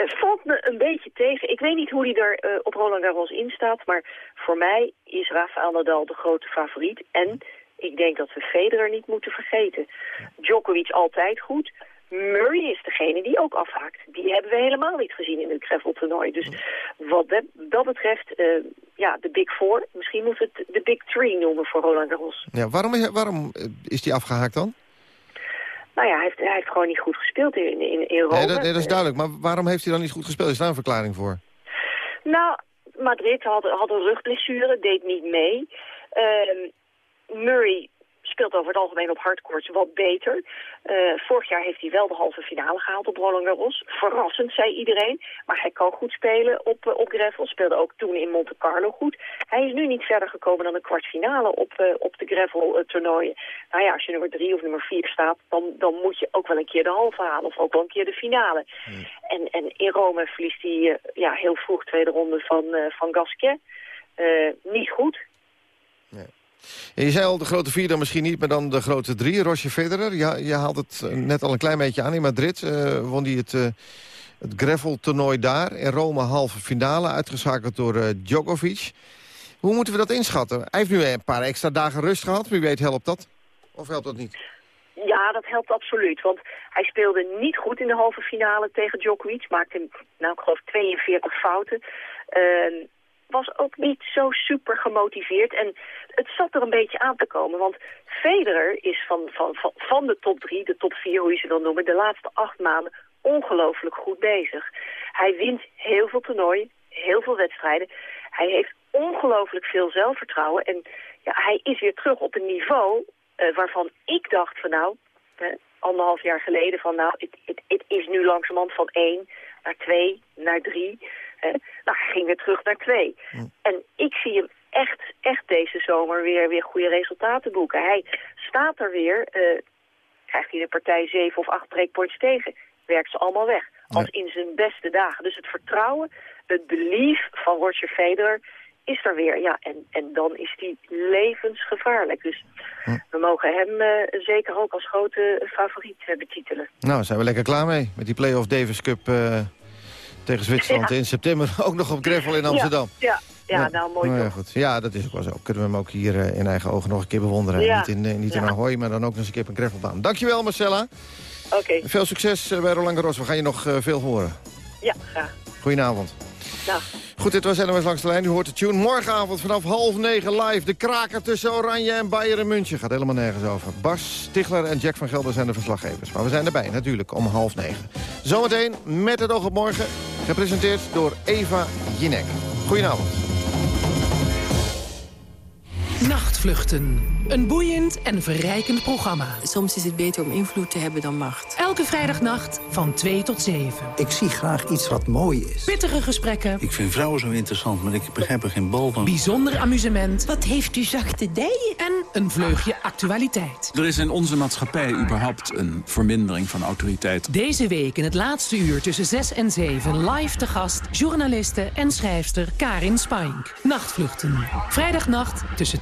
valt me een beetje tegen. Ik weet niet hoe hij er op Roland Garros in staat, maar voor mij is Rafael Nadal de grote favoriet. En ik denk dat we Federer niet moeten vergeten. Djokovic altijd goed, Murray is degene die ook afhaakt. Die hebben we helemaal niet gezien in het graveltoernooi. Dus wat dat, betreft uh, ja, de Big Four. Misschien moet het de Big Three noemen voor Roland Garros. Ja, waarom, is- waarom eh, is die afgehaakt dan? Nou ja, hij heeft, hij heeft gewoon niet goed gespeeld in, in, in Rome. Nee, dat, nee, dat is duidelijk. Maar waarom heeft hij dan niet goed gespeeld? Is daar een verklaring voor? Nou, Madrid had, had een rugblessure, deed niet mee. Ehm, Murray speelt over het algemeen op hardcourts wat beter. Eh, vorig jaar heeft hij wel de halve finale gehaald op Roland Garros. Verrassend, zei iedereen. Maar hij kan goed spelen op, eh, op gravel. Speelde ook toen in Monte Carlo goed. Hij is nu niet verder gekomen dan een kwartfinale op, eh, op de gravel toernooien. Nou ja, als je nummer drie of nummer vier staat... Dan, dan moet je ook wel een keer de halve halen. Of ook wel een keer de finale. En, en in Rome verliest hij ja, heel vroeg tweede ronde van, van Gasquet. Niet goed. Je zei al, de grote vier dan misschien niet, maar dan de grote drie. Roger Federer, ja, je haalt het eh, net al een klein beetje aan. In Madrid eh, won hij het, eh het gravel-toernooi daar. In Rome halve finale, uitgeschakeld door Djokovic. Hoe moeten we dat inschatten? Hij heeft nu een paar extra dagen rust gehad. Wie weet helpt dat? Of helpt dat niet? Ja, dat helpt absoluut. Want hij speelde niet goed in de halve finale tegen Djokovic. Maakte, nou, ik geloof 42 fouten. Ehm, was ook niet zo super gemotiveerd. En het zat er een beetje aan te komen. Want Federer is van, van, van, van de top drie, de top vier, hoe je ze wil noemen... de laatste acht maanden ongelooflijk goed bezig. Hij wint heel veel toernooien, heel veel wedstrijden. Hij heeft ongelooflijk veel zelfvertrouwen. En ja, hij is weer terug op een niveau eh, waarvan ik dacht van nou, anderhalf jaar geleden van nou, het, het, het is nu langzamerhand van één naar twee, naar drie. Nou, ging weer terug naar twee. En ik zie hem echt, echt deze zomer weer, weer goede resultaten boeken. Hij staat er weer, eh, krijgt hij de partij zeven of acht breakpoints tegen, werkt ze allemaal weg. Als in zijn beste dagen. Dus het vertrouwen, het belief van Roger Federer is er weer. Ja, en, en dan is die levensgevaarlijk. Dus we mogen hem eh, zeker ook als grote favoriet eh, betitelen. Nou, zijn we lekker klaar mee. Met die Play-off Davis Cup tegen Zwitserland Ja. in september. Ook nog op gravel in Amsterdam. Ja, ja, ja, nou mooi Nou ja, toch. goed. Ja, dat is ook wel zo. Kunnen we hem ook hier eh, in eigen ogen nog een keer bewonderen. Ja. Niet in, eh, niet in. Ahoy, maar dan ook nog eens een keer op een gravelbaan. Dankjewel Marcella. Oké, Veel succes eh, bij Roland Garros. We gaan je nog veel horen. ja, graag. Goedenavond. Dag. Goed, dit was NOS Langs de Lijn. U hoort de tune morgenavond vanaf half negen live. De kraker tussen Oranje en Bayern München. Gaat helemaal nergens over. Bas Stigler en Jack van Gelder zijn de verslaggevers. Maar we zijn erbij, natuurlijk, om half negen. Zometeen met het oog op morgen. Gepresenteerd door Eva Jinek. Goedenavond. Nachtvluchten. Een boeiend en verrijkend programma. Soms is het beter om invloed te hebben dan macht. Elke vrijdagnacht van 2 tot 7. Ik zie graag iets wat mooi is. Pittige gesprekken, Ik vind vrouwen zo interessant, maar ik begrijp er geen bal van. bijzonder amusement Wat heeft u zachte dijen? en een vleugje actualiteit. Er is in onze maatschappij überhaupt een vermindering van autoriteit. Deze week in het laatste uur tussen 6 en 7 live te gast... journaliste en schrijfster Karin Spaink. Nachtvluchten. Vrijdagnacht tussen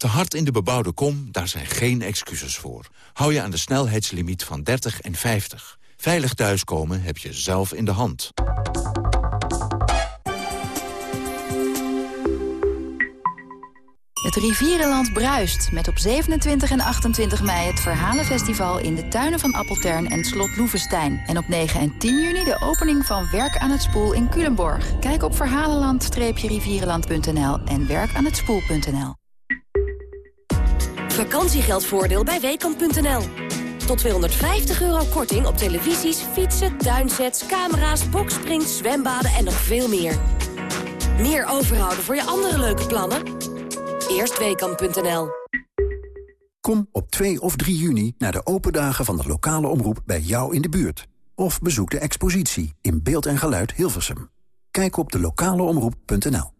Te hard in de bebouwde kom, daar zijn geen excuses voor. Hou je aan de snelheidslimiet van 30 en 50. Veilig thuiskomen heb je zelf in de hand. Het Rivierenland bruist met op 27 en 28 mei het Verhalenfestival in de tuinen van Appeltern en Slot Loevestein. En op 9 en 10 juni de opening van Werk aan het Spoel in Culemborg. Kijk op verhalenland-rivierenland.nl en werkaanhetspoel.nl. Vakantiegeldvoordeel bij Weekamp.nl. Tot 250 euro korting op televisies, fietsen, tuinsets, camera's, boksprings, zwembaden en nog veel meer. Meer overhouden voor je andere leuke plannen? Eerst Weekamp.nl. Kom op 2 of 3 juni naar de open dagen van de lokale omroep bij jou in de buurt. Of bezoek de expositie in beeld en geluid Hilversum. Kijk op de lokaleomroep.nl.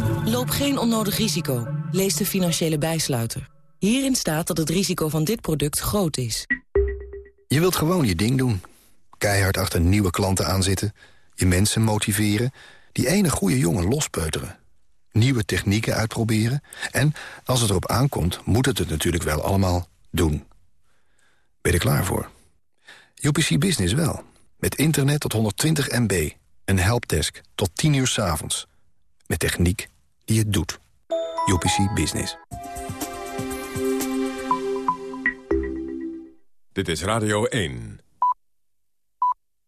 Loop geen onnodig risico. Lees de financiële bijsluiter. Hierin staat dat het risico van dit product groot is. Je wilt gewoon je ding doen. Keihard achter nieuwe klanten aanzitten. Je mensen motiveren. Die ene goede jongen lospeuteren. Nieuwe technieken uitproberen. En als het erop aankomt, moet het het natuurlijk wel allemaal doen. Ben je er klaar voor? UPC Business wel. Met internet tot 120 MB. Een helpdesk tot 10 uur 's avonds. Met techniek die het doet. UPC Business. Dit is Radio 1.